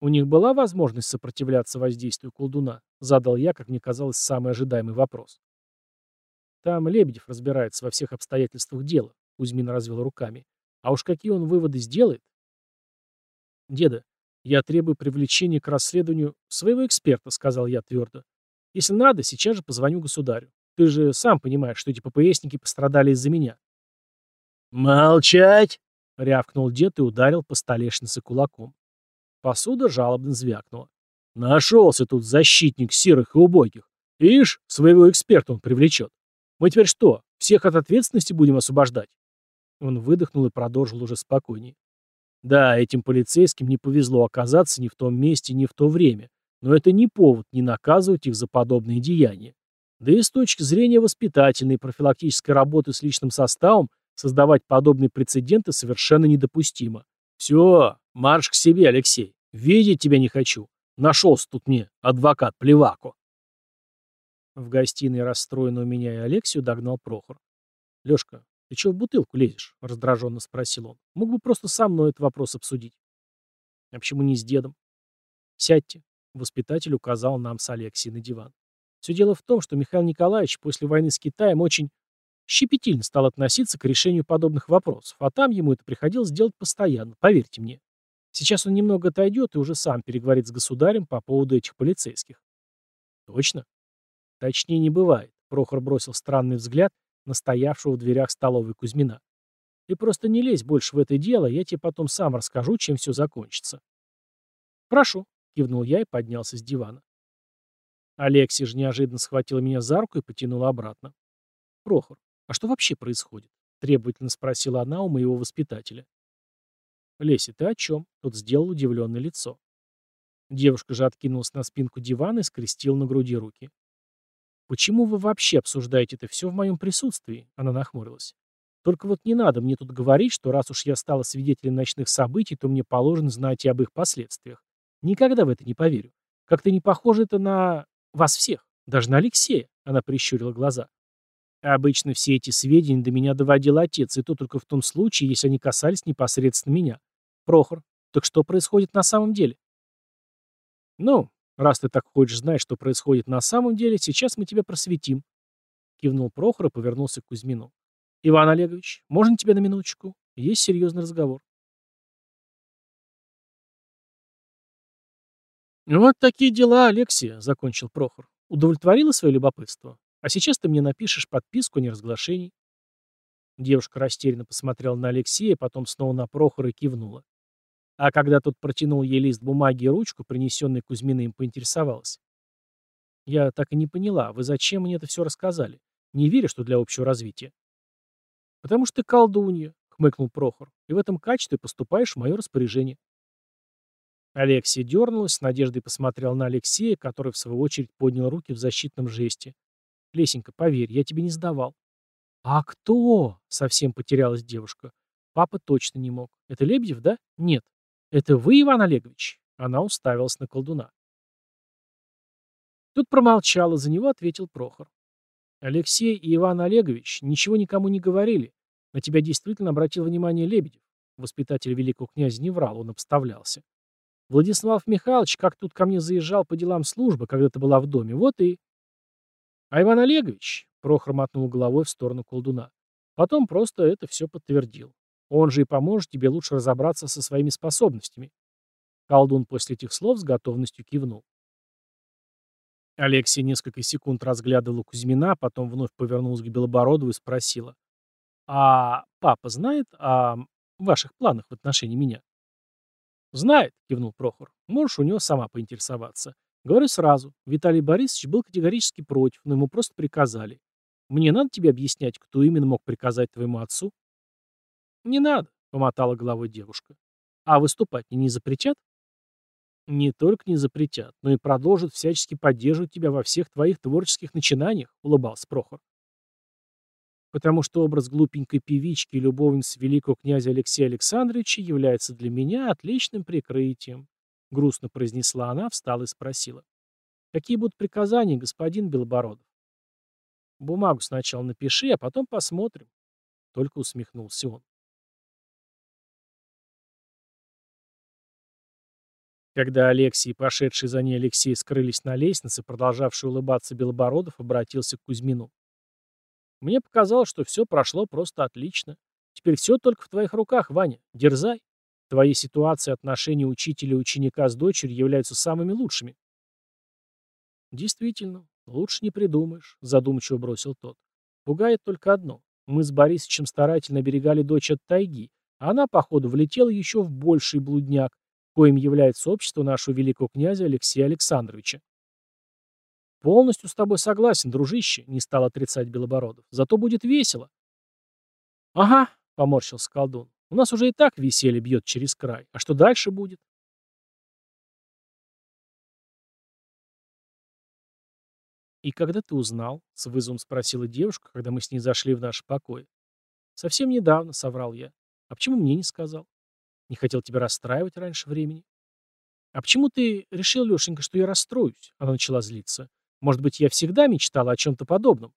У них была возможность сопротивляться воздействию колдуна? Задал я, как мне казалось, самый ожидаемый вопрос. Там Лебедев разбирается во всех обстоятельствах дела, Кузьмин развел руками. А уж какие он выводы сделает? Деда, я требую привлечения к расследованию своего эксперта, сказал я твердо. Если надо, сейчас же позвоню государю. Ты же сам понимаешь, что эти ППСники пострадали из-за меня. «Молчать!» — рявкнул дед и ударил по столешнице кулаком. Посуда жалобно звякнула. «Нашелся тут защитник серых и убогих. Ишь, своего эксперта он привлечет. Мы теперь что, всех от ответственности будем освобождать?» Он выдохнул и продолжил уже спокойнее. «Да, этим полицейским не повезло оказаться ни в том месте, ни в то время, но это не повод не наказывать их за подобные деяния. Да и с точки зрения воспитательной и профилактической работы с личным составом создавать подобные прецеденты совершенно недопустимо. Все, марш к себе, Алексей. Видеть тебя не хочу. Нашелся тут мне адвокат Плевако. В гостиной расстроенного меня и Алексию догнал Прохор. «Лешка, ты чего в бутылку лезешь?» — раздраженно спросил он. «Мог бы просто со мной этот вопрос обсудить». «А почему не с дедом?» «Сядьте», — воспитатель указал нам с Алексией на диван. Все дело в том, что Михаил Николаевич после войны с Китаем очень щепетильно стал относиться к решению подобных вопросов, а там ему это приходилось делать постоянно, поверьте мне. Сейчас он немного отойдет и уже сам переговорит с государем по поводу этих полицейских. Точно? Точнее не бывает. Прохор бросил странный взгляд на стоявшего в дверях столовой Кузьмина. Ты просто не лезь больше в это дело, я тебе потом сам расскажу, чем все закончится. Прошу, кивнул я и поднялся с дивана. Алексей же неожиданно схватила меня за руку и потянула обратно. Прохор, а что вообще происходит? Требовательно спросила она у моего воспитателя. Леся, ты о чем? Тот сделал удивленное лицо. Девушка же откинулась на спинку дивана и скрестила на груди руки. «Почему вы вообще обсуждаете это все в моем присутствии?» Она нахмурилась. «Только вот не надо мне тут говорить, что раз уж я стала свидетелем ночных событий, то мне положено знать и об их последствиях. Никогда в это не поверю. Как-то не похоже это на вас всех, даже на Алексея», — она прищурила глаза. «Обычно все эти сведения до меня доводил отец, и то только в том случае, если они касались непосредственно меня. Прохор, так что происходит на самом деле?» «Ну, Раз ты так хочешь знать, что происходит на самом деле, сейчас мы тебя просветим. Кивнул Прохор и повернулся к Кузьмину. Иван Олегович, можно тебя на минуточку? Есть серьезный разговор. «Вот такие дела, Алексия», — закончил Прохор. «Удовлетворила свое любопытство? А сейчас ты мне напишешь подписку о неразглашении». Девушка растерянно посмотрела на Алексея, потом снова на Прохора и кивнула. А когда тот протянул ей лист бумаги и ручку, принесенный Кузьминым, поинтересовалась. «Я так и не поняла, вы зачем мне это все рассказали? Не верю, что для общего развития». «Потому что ты колдунья», — хмыкнул Прохор, «и в этом качестве поступаешь в мое распоряжение». Алексия дернулась, с надеждой посмотрел на Алексея, который, в свою очередь, поднял руки в защитном жесте. «Лесенька, поверь, я тебе не сдавал». «А кто?» — совсем потерялась девушка. «Папа точно не мог. Это Лебедев, да? Нет. «Это вы, Иван Олегович?» Она уставилась на колдуна. Тут промолчал, и за него ответил Прохор. «Алексей и Иван Олегович ничего никому не говорили. На тебя действительно обратил внимание Лебедев. Воспитатель великого князя не врал, он обставлялся. Владислав Михайлович как тут ко мне заезжал по делам службы, когда ты была в доме, вот и...» «А Иван Олегович?» — Прохор мотнул головой в сторону колдуна. Потом просто это все подтвердил. Он же и поможет тебе лучше разобраться со своими способностями. Колдун после этих слов с готовностью кивнул. Алексия несколько секунд разглядывала Кузьмина, потом вновь повернулась к Белобородову и спросила. «А папа знает о ваших планах в отношении меня?» «Знает», — кивнул Прохор. «Можешь у него сама поинтересоваться. Говорю сразу, Виталий Борисович был категорически против, но ему просто приказали. Мне надо тебе объяснять, кто именно мог приказать твоему отцу?» «Не надо», — помотала головой девушка. «А выступать не запретят?» «Не только не запретят, но и продолжат всячески поддерживать тебя во всех твоих творческих начинаниях», — улыбался Прохор. «Потому что образ глупенькой певички и любовницы великого князя Алексея Александровича является для меня отличным прикрытием», — грустно произнесла она, встала и спросила. «Какие будут приказания, господин Белобородов?» «Бумагу сначала напиши, а потом посмотрим», — только усмехнулся он. Когда Алексей и пошедший за ней Алексей скрылись на лестнице, продолжавший улыбаться Белобородов обратился к Кузьмину. Мне показалось, что все прошло просто отлично. Теперь все только в твоих руках, Ваня. Дерзай. Твои ситуации отношения учителя и ученика с дочерью являются самыми лучшими. Действительно, лучше не придумаешь, задумчиво бросил тот. Пугает только одно. Мы с Борисовичем старательно берегали дочь от тайги, а она, походу, влетела еще в больший блудняк, коим является общество нашего великого князя Алексея Александровича. «Полностью с тобой согласен, дружище», — не стал отрицать Белобородов. «Зато будет весело». «Ага», — поморщился колдун. «У нас уже и так веселье бьет через край. А что дальше будет?» «И когда ты узнал?» — с вызовом спросила девушка, когда мы с ней зашли в наш покой. «Совсем недавно», — соврал я. «А почему мне не сказал? Не хотел тебя расстраивать раньше времени?» «А почему ты решил, Лешенька, что я расстроюсь?» Она начала злиться. Может быть, я всегда мечтала о чем-то подобном?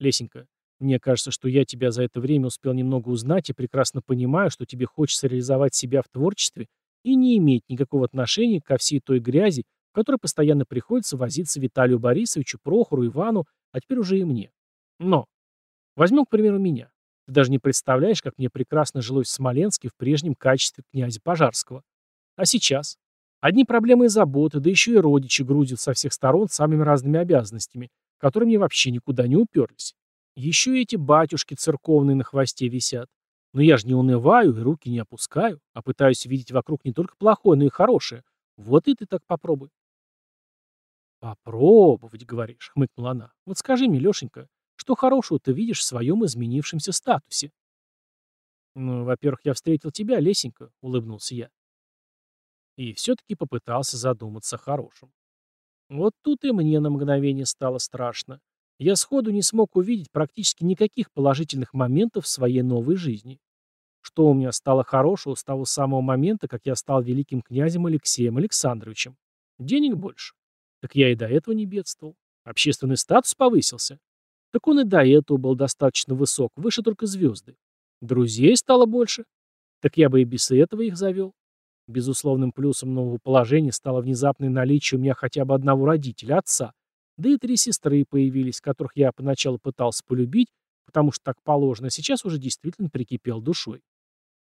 Лесенька, мне кажется, что я тебя за это время успел немного узнать и прекрасно понимаю, что тебе хочется реализовать себя в творчестве и не иметь никакого отношения ко всей той грязи, в которой постоянно приходится возиться Виталию Борисовичу, Прохору, Ивану, а теперь уже и мне. Но, возьмем, к примеру, меня. Ты даже не представляешь, как мне прекрасно жилось в Смоленске в прежнем качестве князя Пожарского. А сейчас? Одни проблемы и заботы, да еще и родичи грузят со всех сторон самыми разными обязанностями, которые мне вообще никуда не уперлись. Еще и эти батюшки церковные на хвосте висят. Но я же не унываю и руки не опускаю, а пытаюсь видеть вокруг не только плохое, но и хорошее. Вот и ты так попробуй. «Попробовать, говоришь», — хмыкнула она. «Вот скажи мне, Лешенька, что хорошего ты видишь в своем изменившемся статусе?» «Ну, во-первых, я встретил тебя, Лесенька», — улыбнулся я и все-таки попытался задуматься о хорошем. Вот тут и мне на мгновение стало страшно. Я сходу не смог увидеть практически никаких положительных моментов в своей новой жизни. Что у меня стало хорошего с того самого момента, как я стал великим князем Алексеем Александровичем? Денег больше. Так я и до этого не бедствовал. Общественный статус повысился. Так он и до этого был достаточно высок, выше только звезды. Друзей стало больше. Так я бы и без этого их завел. Безусловным плюсом нового положения стало внезапное наличие у меня хотя бы одного родителя, отца, да и три сестры появились, которых я поначалу пытался полюбить, потому что так положено, а сейчас уже действительно прикипел душой.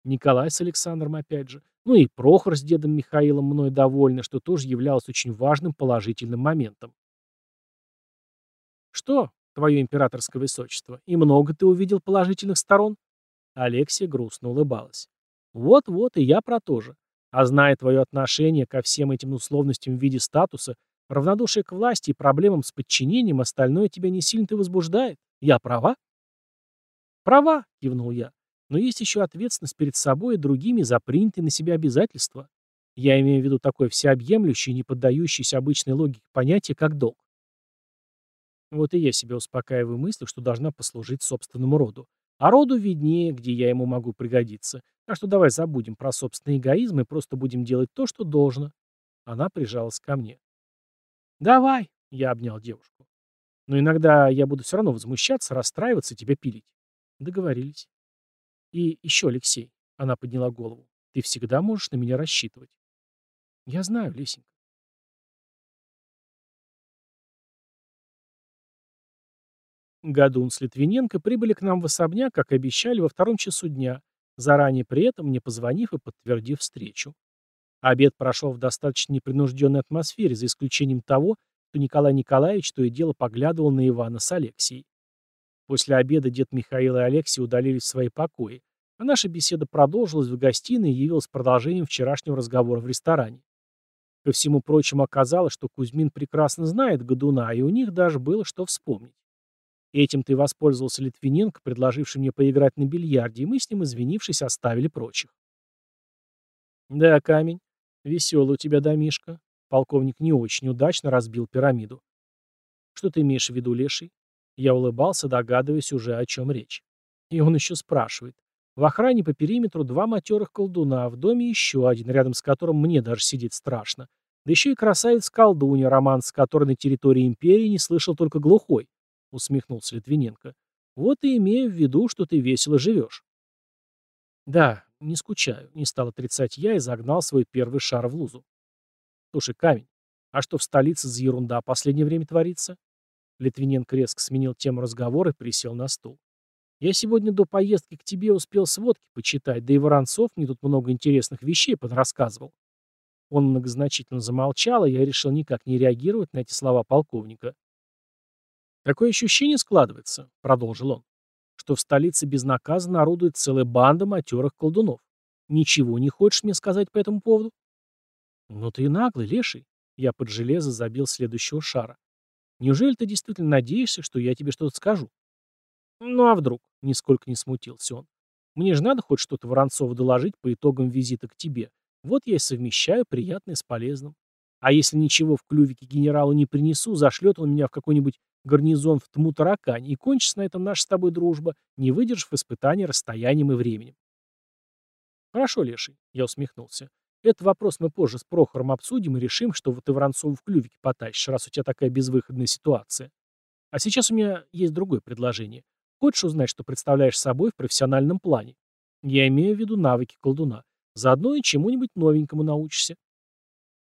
Николай с Александром опять же, ну и Прохор с дедом Михаилом мной довольны, что тоже являлось очень важным положительным моментом. «Что, твое императорское высочество, и много ты увидел положительных сторон?» Алексия грустно улыбалась. «Вот-вот, и я про то же. А зная твое отношение ко всем этим условностям в виде статуса, равнодушие к власти и проблемам с подчинением, остальное тебя не сильно-то возбуждает. Я права? Права, кивнул я. Но есть еще ответственность перед собой и другими за принятые на себя обязательства. Я имею в виду такое всеобъемлющее и не поддающееся обычной логике понятие, как долг. Вот и я себя успокаиваю мыслью, что должна послужить собственному роду. А роду виднее, где я ему могу пригодиться. Так что давай забудем про собственный эгоизм и просто будем делать то, что должно. Она прижалась ко мне. Давай, я обнял девушку. Но иногда я буду все равно возмущаться, расстраиваться, тебя пилить. Договорились. И еще, Алексей, она подняла голову. Ты всегда можешь на меня рассчитывать. Я знаю, Лесенька. Гадун с Литвиненко прибыли к нам в особняк, как обещали, во втором часу дня, заранее при этом мне позвонив и подтвердив встречу. Обед прошел в достаточно непринужденной атмосфере, за исключением того, что Николай Николаевич то и дело поглядывал на Ивана с Алексией. После обеда дед Михаил и Алексей удалились в свои покои, а наша беседа продолжилась в гостиной и явилась продолжением вчерашнего разговора в ресторане. Ко всему прочему оказалось, что Кузьмин прекрасно знает Годуна, и у них даже было что вспомнить. Этим ты воспользовался Литвиненко, предложивший мне поиграть на бильярде, и мы с ним, извинившись, оставили прочих. Да, камень. Веселый у тебя домишка. Полковник не очень удачно разбил пирамиду. Что ты имеешь в виду, Леший? Я улыбался, догадываясь уже, о чем речь. И он еще спрашивает. В охране по периметру два матерых колдуна, а в доме еще один, рядом с которым мне даже сидеть страшно. Да еще и красавец-колдунья, роман с которой на территории империи не слышал только глухой. — усмехнулся Литвиненко. «Вот и имею в виду, что ты весело живешь». «Да, не скучаю, не стал отрицать я и загнал свой первый шар в лузу. Слушай, камень, а что в столице за ерунда последнее время творится? Литвиненко резко сменил тему разговора и присел на стул. Я сегодня до поездки к тебе успел сводки почитать, да и Воронцов мне тут много интересных вещей подрассказывал. Он многозначительно замолчал, и я решил никак не реагировать на эти слова полковника. «Такое ощущение складывается», — продолжил он, «что в столице безнаказанно орудует целая банда матерых колдунов. Ничего не хочешь мне сказать по этому поводу?» «Ну ты наглый, леший», — я под железо забил следующего шара. «Неужели ты действительно надеешься, что я тебе что-то скажу?» «Ну а вдруг?» — нисколько не смутился он. «Мне же надо хоть что-то Воронцову доложить по итогам визита к тебе, вот я и совмещаю приятное с полезным. А если ничего в клювике генералу не принесу, зашлет он меня в какой-нибудь гарнизон в Тму-Таракань, и кончится на этом наша с тобой дружба, не выдержав испытания расстоянием и временем. Хорошо, Леший, я усмехнулся. Этот вопрос мы позже с Прохором обсудим и решим, что ты Воронцову в клювике потащишь, раз у тебя такая безвыходная ситуация. А сейчас у меня есть другое предложение. Хочешь узнать, что представляешь собой в профессиональном плане? Я имею в виду навыки колдуна. Заодно и чему-нибудь новенькому научишься.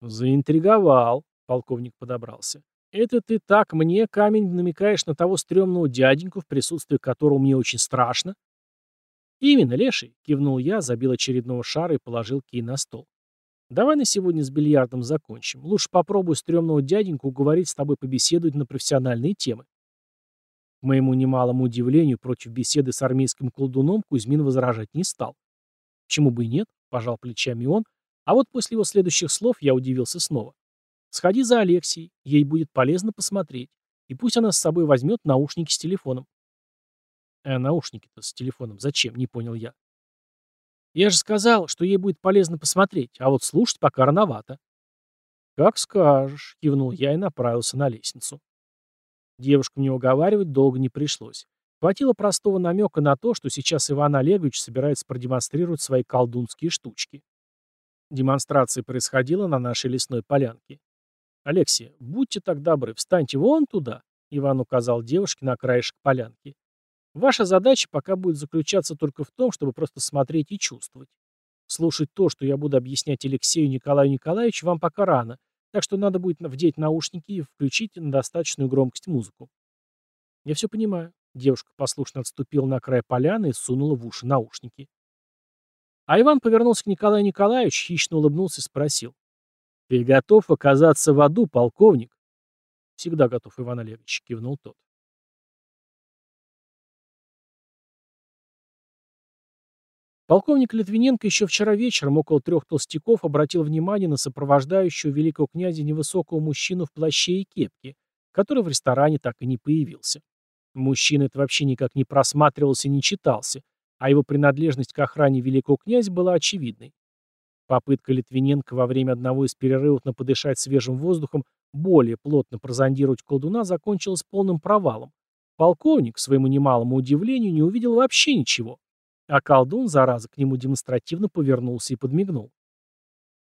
Заинтриговал, полковник подобрался. Это ты так мне, камень, намекаешь на того стрёмного дяденьку, в присутствии которого мне очень страшно? Именно, леший, кивнул я, забил очередного шара и положил кий на стол. Давай на сегодня с бильярдом закончим. Лучше попробуй стрёмного дяденьку уговорить с тобой побеседовать на профессиональные темы. К моему немалому удивлению, против беседы с армейским колдуном Кузьмин возражать не стал. Почему бы и нет? Пожал плечами он, а вот после его следующих слов я удивился снова. Сходи за Алексией, ей будет полезно посмотреть. И пусть она с собой возьмет наушники с телефоном. А наушники-то с телефоном зачем, не понял я. Я же сказал, что ей будет полезно посмотреть, а вот слушать пока рановато. Как скажешь, кивнул я и направился на лестницу. Девушку мне уговаривать долго не пришлось. Хватило простого намека на то, что сейчас Иван Олегович собирается продемонстрировать свои колдунские штучки. Демонстрация происходила на нашей лесной полянке. «Алексия, будьте так добры, встаньте вон туда», — Иван указал девушке на краешек полянки. «Ваша задача пока будет заключаться только в том, чтобы просто смотреть и чувствовать. Слушать то, что я буду объяснять Алексею Николаю Николаевичу, вам пока рано, так что надо будет вдеть наушники и включить на достаточную громкость музыку». «Я все понимаю», Девушка послушно отступила на край поляны и сунула в уши наушники. А Иван повернулся к Николаю Николаевичу, хищно улыбнулся и спросил. «Ты готов оказаться в аду, полковник?» «Всегда готов, Иван Олегович», — кивнул тот. Полковник Литвиненко еще вчера вечером около трех толстяков обратил внимание на сопровождающего великого князя невысокого мужчину в плаще и кепке, который в ресторане так и не появился. Мужчина это вообще никак не просматривался и не читался, а его принадлежность к охране великого князя была очевидной. Попытка Литвиненко во время одного из перерывов на подышать свежим воздухом более плотно прозондировать колдуна закончилась полным провалом. Полковник, к своему немалому удивлению, не увидел вообще ничего. А колдун, зараза, к нему демонстративно повернулся и подмигнул.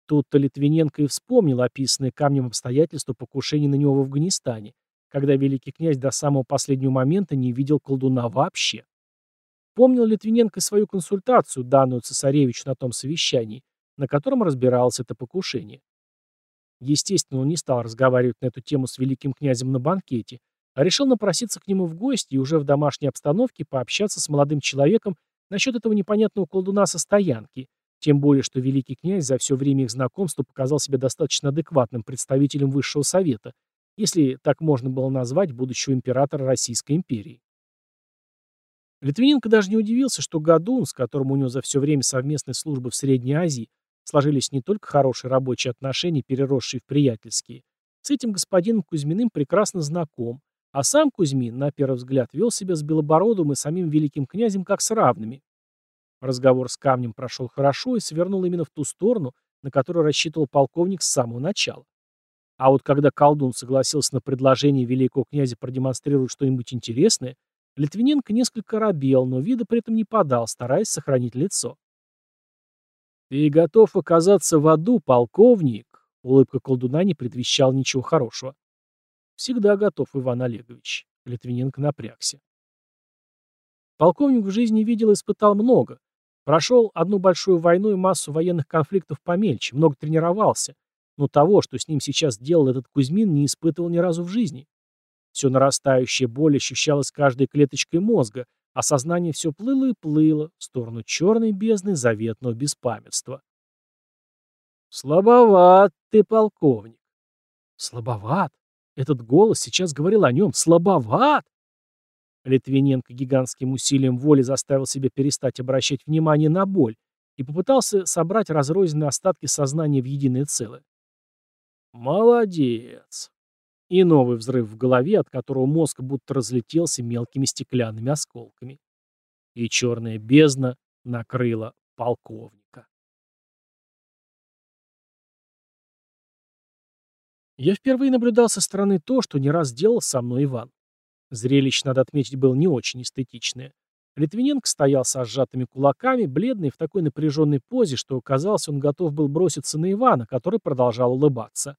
Тут-то Литвиненко и вспомнил описанные камнем обстоятельства покушения на него в Афганистане, когда великий князь до самого последнего момента не видел колдуна вообще. Помнил Литвиненко свою консультацию, данную цесаревичу на том совещании, на котором разбиралось это покушение. Естественно, он не стал разговаривать на эту тему с великим князем на банкете, а решил напроситься к нему в гости и уже в домашней обстановке пообщаться с молодым человеком насчет этого непонятного колдуна со стоянки, тем более, что великий князь за все время их знакомства показал себя достаточно адекватным представителем высшего совета если так можно было назвать будущего императора Российской империи. Литвиненко даже не удивился, что Гадун, с которым у него за все время совместной службы в Средней Азии сложились не только хорошие рабочие отношения, переросшие в приятельские, с этим господином Кузьминым прекрасно знаком, а сам Кузьмин, на первый взгляд, вел себя с Белобородовым и самим великим князем как с равными. Разговор с камнем прошел хорошо и свернул именно в ту сторону, на которую рассчитывал полковник с самого начала. А вот когда колдун согласился на предложение великого князя продемонстрировать что-нибудь интересное, Литвиненко несколько робел, но вида при этом не подал, стараясь сохранить лицо. «Ты готов оказаться в аду, полковник?» Улыбка колдуна не предвещала ничего хорошего. «Всегда готов, Иван Олегович», — Литвиненко напрягся. Полковник в жизни видел и испытал много. Прошел одну большую войну и массу военных конфликтов помельче, много тренировался, но того, что с ним сейчас делал этот Кузьмин, не испытывал ни разу в жизни. Все нарастающая боль ощущалась каждой клеточкой мозга, а сознание все плыло и плыло в сторону черной бездны заветного беспамятства. «Слабоват ты, полковник!» «Слабоват? Этот голос сейчас говорил о нем. Слабоват!» Литвиненко гигантским усилием воли заставил себя перестать обращать внимание на боль и попытался собрать разрозненные остатки сознания в единое целое. «Молодец!» И новый взрыв в голове, от которого мозг будто разлетелся мелкими стеклянными осколками. И черная бездна накрыла полковника. Я впервые наблюдал со стороны то, что не раз делал со мной Иван. Зрелище, надо отметить, было не очень эстетичное. Литвиненко стоял со сжатыми кулаками, бледный, в такой напряженной позе, что, казалось, он готов был броситься на Ивана, который продолжал улыбаться.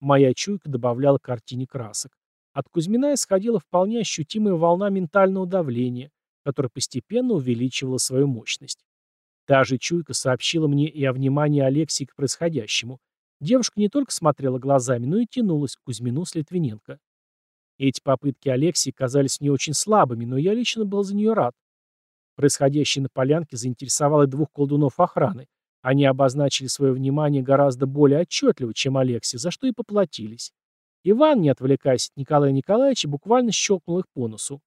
Моя чуйка добавляла картине красок. От Кузьмина исходила вполне ощутимая волна ментального давления, которая постепенно увеличивала свою мощность. Та же чуйка сообщила мне и о внимании Алексии к происходящему. Девушка не только смотрела глазами, но и тянулась к Кузьмину с Литвиненко. Эти попытки Алексии казались не очень слабыми, но я лично был за нее рад. Происходящее на полянке заинтересовало двух колдунов охраны. Они обозначили свое внимание гораздо более отчетливо, чем Алексей, за что и поплатились. Иван, не отвлекаясь от Николая Николаевича, буквально щелкнул их по носу.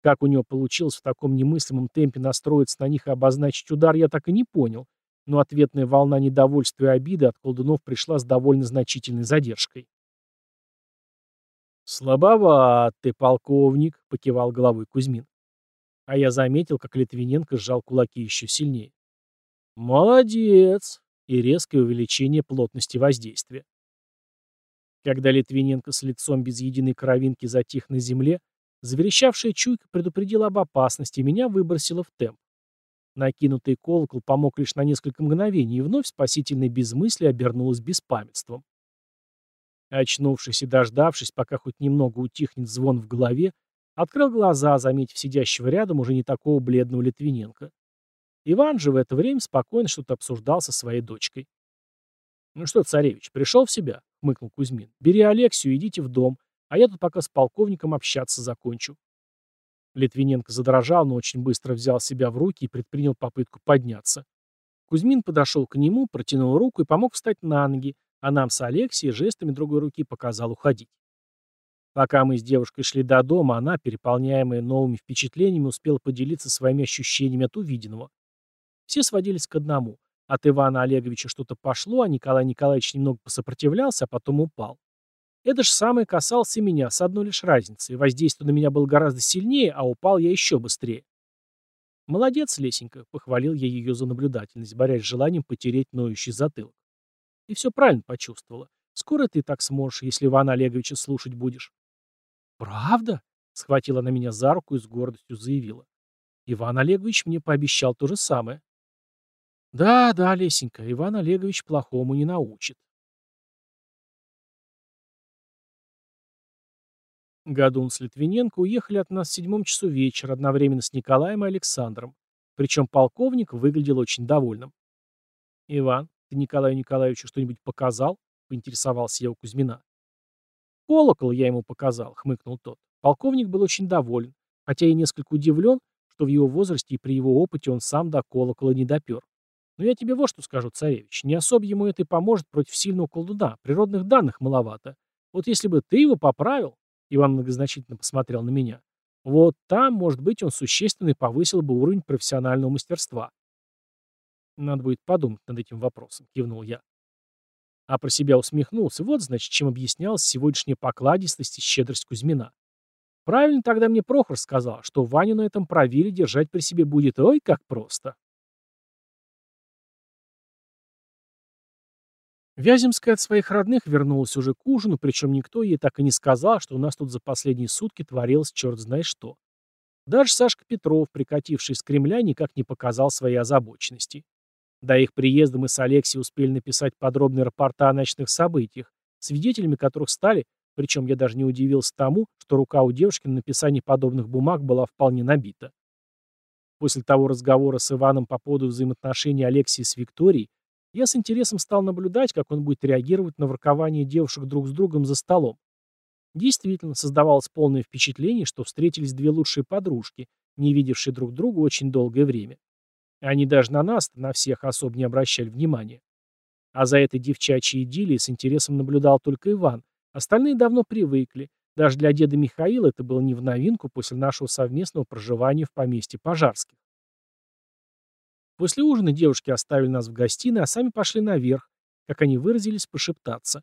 Как у него получилось в таком немыслимом темпе настроиться на них и обозначить удар, я так и не понял, но ответная волна недовольства и обиды от колдунов пришла с довольно значительной задержкой. «Слабоват ты, полковник», — покивал головой Кузьмин. А я заметил, как Литвиненко сжал кулаки еще сильнее. «Молодец!» и резкое увеличение плотности воздействия. Когда Литвиненко с лицом без единой кровинки затих на земле, заверещавшая чуйка предупредила об опасности меня выбросила в темп. Накинутый колокол помог лишь на несколько мгновений, и вновь спасительное безмыслие обернулось беспамятством. Очнувшись и дождавшись, пока хоть немного утихнет звон в голове, открыл глаза, заметив сидящего рядом уже не такого бледного Литвиненко. Иван же в это время спокойно что-то обсуждал со своей дочкой. «Ну что, царевич, пришел в себя?» — хмыкнул Кузьмин. «Бери Алексию, идите в дом, а я тут пока с полковником общаться закончу». Литвиненко задрожал, но очень быстро взял себя в руки и предпринял попытку подняться. Кузьмин подошел к нему, протянул руку и помог встать на ноги, а нам с Алексией жестами другой руки показал уходить. Пока мы с девушкой шли до дома, она, переполняемая новыми впечатлениями, успела поделиться своими ощущениями от увиденного. Все сводились к одному. От Ивана Олеговича что-то пошло, а Николай Николаевич немного посопротивлялся, а потом упал. Это же самое касалось и меня, с одной лишь разницей. Воздействие на меня было гораздо сильнее, а упал я еще быстрее. «Молодец, Лесенька», — похвалил я ее за наблюдательность, борясь с желанием потереть ноющий затылок. И все правильно почувствовала. Скоро ты так сможешь, если Ивана Олеговича слушать будешь. Правда? Схватила она меня за руку и с гордостью заявила. Иван Олегович мне пообещал то же самое. Да, да, Лесенька, Иван Олегович плохому не научит. Гадун с Литвиненко уехали от нас в седьмом часу вечера, одновременно с Николаем и Александром. Причем полковник выглядел очень довольным. «Иван, «Ты Николаю Николаевичу что-нибудь показал?» — поинтересовался я у Кузьмина. «Колокол я ему показал», — хмыкнул тот. Полковник был очень доволен, хотя и несколько удивлен, что в его возрасте и при его опыте он сам до колокола не допер. Но я тебе вот что скажу, царевич, не особо ему это и поможет против сильного колдуна, природных данных маловато. Вот если бы ты его поправил, Иван многозначительно посмотрел на меня, вот там, может быть, он существенно повысил бы уровень профессионального мастерства. Надо будет подумать над этим вопросом, кивнул я. А про себя усмехнулся. Вот, значит, чем объяснялась сегодняшняя покладистость и щедрость Кузьмина. Правильно тогда мне Прохор сказал, что Ваню на этом правиле держать при себе будет ой как просто. Вяземская от своих родных вернулась уже к ужину, причем никто ей так и не сказал, что у нас тут за последние сутки творилось черт знает что. Даже Сашка Петров, прикативший из Кремля, никак не показал своей озабоченности. До их приезда мы с Алексеем успели написать подробные рапорта о ночных событиях, свидетелями которых стали, причем я даже не удивился тому, что рука у девушки на написании подобных бумаг была вполне набита. После того разговора с Иваном по поводу взаимоотношений Алексии с Викторией, я с интересом стал наблюдать, как он будет реагировать на воркование девушек друг с другом за столом. Действительно, создавалось полное впечатление, что встретились две лучшие подружки, не видевшие друг друга очень долгое время. Они даже на нас на всех особо не обращали внимания. А за этой девчачьей идиллией с интересом наблюдал только Иван. Остальные давно привыкли. Даже для деда Михаила это было не в новинку после нашего совместного проживания в поместье Пожарских. После ужина девушки оставили нас в гостиной, а сами пошли наверх, как они выразились, пошептаться.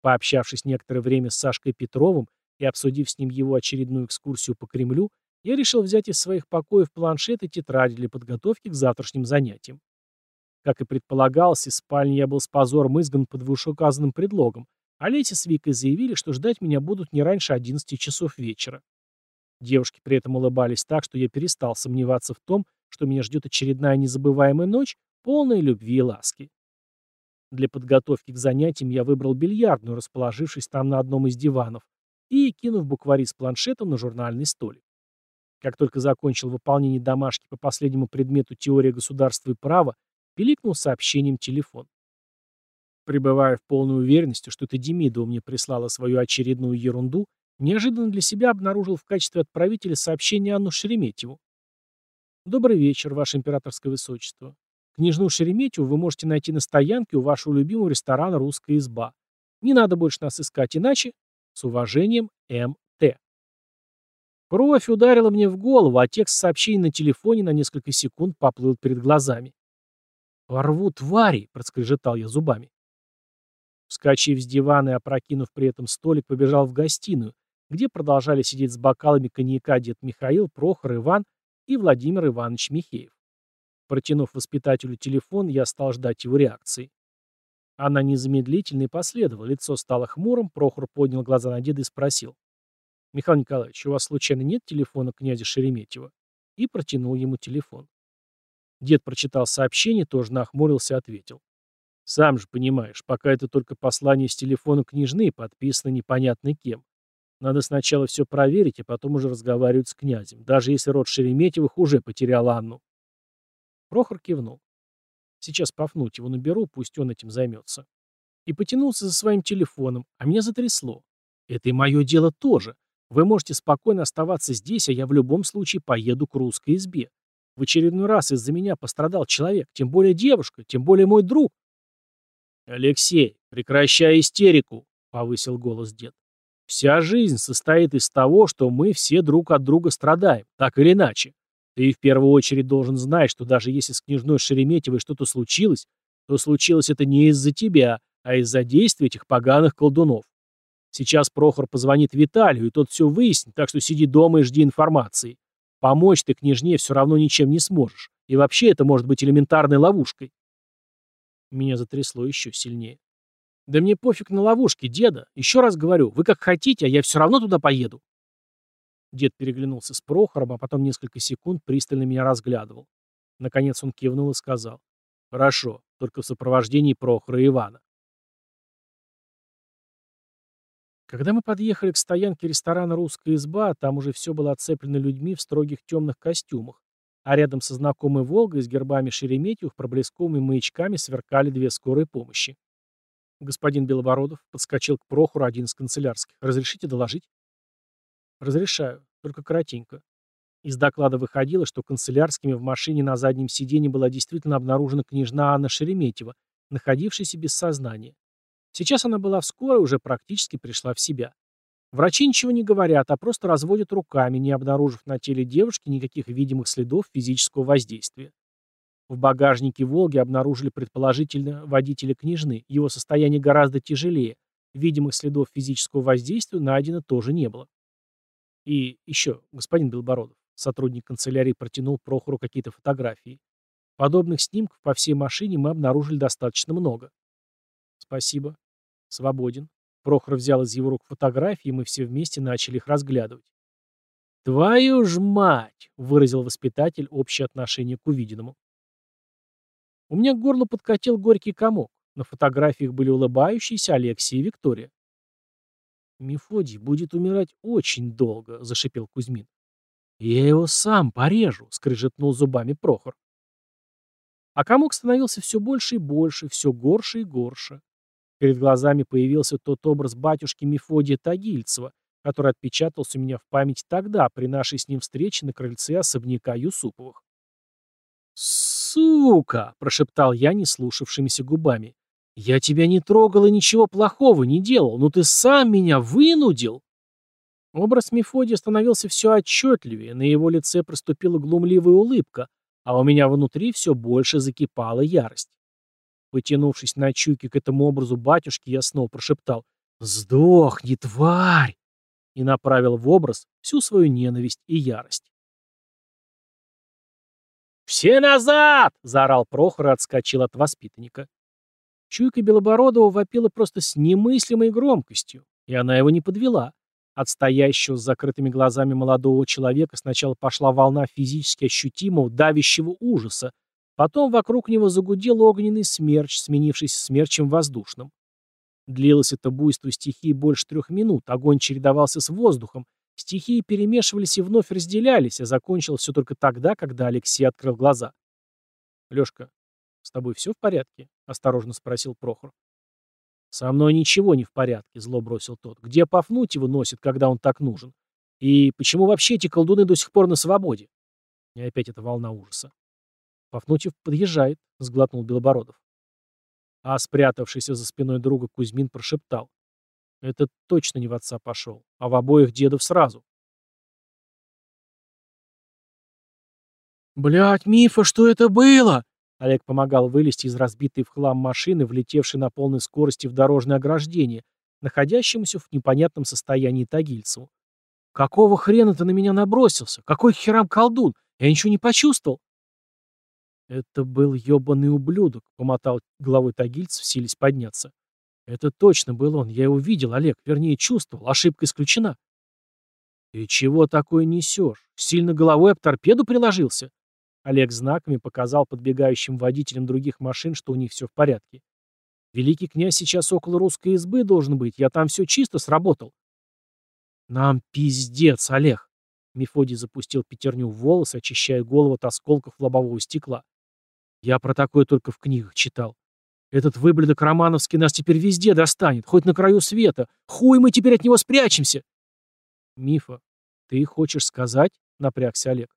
Пообщавшись некоторое время с Сашкой Петровым и обсудив с ним его очередную экскурсию по Кремлю, я решил взять из своих покоев планшет и тетради для подготовки к завтрашним занятиям. Как и предполагалось, из спальни я был с позором изгнан под вышеуказанным предлогом, а Леся с Викой заявили, что ждать меня будут не раньше 11 часов вечера. Девушки при этом улыбались так, что я перестал сомневаться в том, что меня ждет очередная незабываемая ночь, полная любви и ласки. Для подготовки к занятиям я выбрал бильярдную, расположившись там на одном из диванов, и кинув буквари с планшетом на журнальный столик. Как только закончил выполнение домашки по последнему предмету теория государства и права, пиликнул сообщением телефон. Пребывая в полной уверенности, что это Демидова мне прислала свою очередную ерунду, неожиданно для себя обнаружил в качестве отправителя сообщение Анну Шереметьеву. «Добрый вечер, Ваше Императорское Высочество. Княжну Шереметьеву вы можете найти на стоянке у вашего любимого ресторана «Русская изба». Не надо больше нас искать, иначе...» С уважением, М.Т. Кровь ударила мне в голову, а текст сообщений на телефоне на несколько секунд поплыл перед глазами. «Порву твари!» — проскрежетал я зубами. Вскочив с дивана и опрокинув при этом столик, побежал в гостиную, где продолжали сидеть с бокалами коньяка дед Михаил, Прохор, Иван и Владимир Иванович Михеев. Протянув воспитателю телефон, я стал ждать его реакции. Она незамедлительно и последовала, лицо стало хмурым, Прохор поднял глаза на деда и спросил. «Михаил Николаевич, у вас случайно нет телефона князя Шереметьева?» И протянул ему телефон. Дед прочитал сообщение, тоже нахмурился и ответил. «Сам же понимаешь, пока это только послание с телефона княжны, подписано непонятно кем. Надо сначала все проверить, а потом уже разговаривать с князем, даже если род Шереметьевых уже потерял Анну». Прохор кивнул. «Сейчас Пафнутьеву наберу, пусть он этим займется». И потянулся за своим телефоном, а меня затрясло. Это и мое дело тоже. Вы можете спокойно оставаться здесь, а я в любом случае поеду к русской избе. В очередной раз из-за меня пострадал человек, тем более девушка, тем более мой друг. «Алексей, прекращай истерику», — повысил голос дед. «Вся жизнь состоит из того, что мы все друг от друга страдаем, так или иначе. Ты в первую очередь должен знать, что даже если с княжной Шереметьевой что-то случилось, то случилось это не из-за тебя, а из-за действий этих поганых колдунов. Сейчас Прохор позвонит Виталию, и тот все выяснит, так что сиди дома и жди информации. Помочь ты княжне все равно ничем не сможешь. И вообще это может быть элементарной ловушкой. Меня затрясло еще сильнее. Да мне пофиг на ловушки, деда. Еще раз говорю, вы как хотите, а я все равно туда поеду. Дед переглянулся с Прохором, а потом несколько секунд пристально меня разглядывал. Наконец он кивнул и сказал. Хорошо, только в сопровождении Прохора и Ивана. Когда мы подъехали к стоянке ресторана «Русская изба», там уже все было оцеплено людьми в строгих темных костюмах, а рядом со знакомой «Волгой» с гербами Шереметьевых проблесковыми маячками сверкали две скорые помощи. Господин Белобородов подскочил к Прохору, один из канцелярских. «Разрешите доложить?» «Разрешаю, только коротенько». Из доклада выходило, что канцелярскими в машине на заднем сиденье была действительно обнаружена княжна Анна Шереметьева, находившаяся без сознания. Сейчас она была в скорой, уже практически пришла в себя. Врачи ничего не говорят, а просто разводят руками, не обнаружив на теле девушки никаких видимых следов физического воздействия. В багажнике «Волги» обнаружили предположительно водителя княжны. Его состояние гораздо тяжелее. Видимых следов физического воздействия найдено тоже не было. И еще, господин Белбородов, сотрудник канцелярии протянул Прохору какие-то фотографии. Подобных снимков по всей машине мы обнаружили достаточно много. Спасибо. Свободен. Прохор взял из его рук фотографии, и мы все вместе начали их разглядывать. «Твою ж мать!» — выразил воспитатель общее отношение к увиденному. У меня к горлу подкатил горький комок. На фотографиях были улыбающиеся Алексей и Виктория. «Мефодий будет умирать очень долго», — зашипел Кузьмин. Я его сам порежу, скрежетнул зубами Прохор. А комок становился все больше и больше, все горше и горше. Перед глазами появился тот образ батюшки Мефодия Тагильцева, который отпечатался у меня в память тогда, при нашей с ним встрече на крыльце особняка Юсуповых. «Сука!» — прошептал я неслушавшимися губами. «Я тебя не трогал и ничего плохого не делал, но ты сам меня вынудил!» Образ Мефодия становился все отчетливее, на его лице проступила глумливая улыбка, а у меня внутри все больше закипала ярость. Потянувшись на чуйке к этому образу батюшки, я снова прошептал «Сдохни, тварь!» и направил в образ всю свою ненависть и ярость. «Все назад!» — заорал Прохор и отскочил от воспитанника. Чуйка Белобородова вопила просто с немыслимой громкостью, и она его не подвела. От стоящего с закрытыми глазами молодого человека сначала пошла волна физически ощутимого, давящего ужаса, потом вокруг него загудел огненный смерч, сменившийся смерчем воздушным. Длилось это буйство стихии больше трех минут, огонь чередовался с воздухом, стихии перемешивались и вновь разделялись, а закончилось все только тогда, когда Алексей открыл глаза. «Лешка, с тобой все в порядке?» — осторожно спросил Прохор. «Со мной ничего не в порядке», — зло бросил тот. «Где Пафнутьева носит, когда он так нужен? И почему вообще эти колдуны до сих пор на свободе?» И опять эта волна ужаса. «Пафнутьев подъезжает», — сглотнул Белобородов. А спрятавшийся за спиной друга Кузьмин прошептал. «Это точно не в отца пошел, а в обоих дедов сразу». «Блядь, Мифа, что это было?» Олег помогал вылезти из разбитой в хлам машины, влетевшей на полной скорости в дорожное ограждение, находящемуся в непонятном состоянии Тагильцеву. «Какого хрена ты на меня набросился? Какой херам колдун? Я ничего не почувствовал!» «Это был ебаный ублюдок», — помотал головой Тагильцев, сились подняться. «Это точно был он. Я его видел, Олег. Вернее, чувствовал. Ошибка исключена». «Ты чего такое несешь? Сильно головой об торпеду приложился?» Олег знаками показал подбегающим водителям других машин, что у них все в порядке. «Великий князь сейчас около русской избы должен быть. Я там все чисто сработал». «Нам пиздец, Олег!» Мефодий запустил пятерню в волосы, очищая голову от осколков лобового стекла. «Я про такое только в книгах читал. Этот выблядок Романовский нас теперь везде достанет, хоть на краю света. Хуй мы теперь от него спрячемся!» «Мифа, ты хочешь сказать?» — напрягся Олег.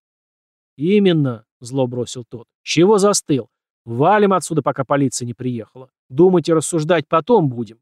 «Именно», — зло бросил тот. «Чего застыл? Валим отсюда, пока полиция не приехала. Думать и рассуждать потом будем».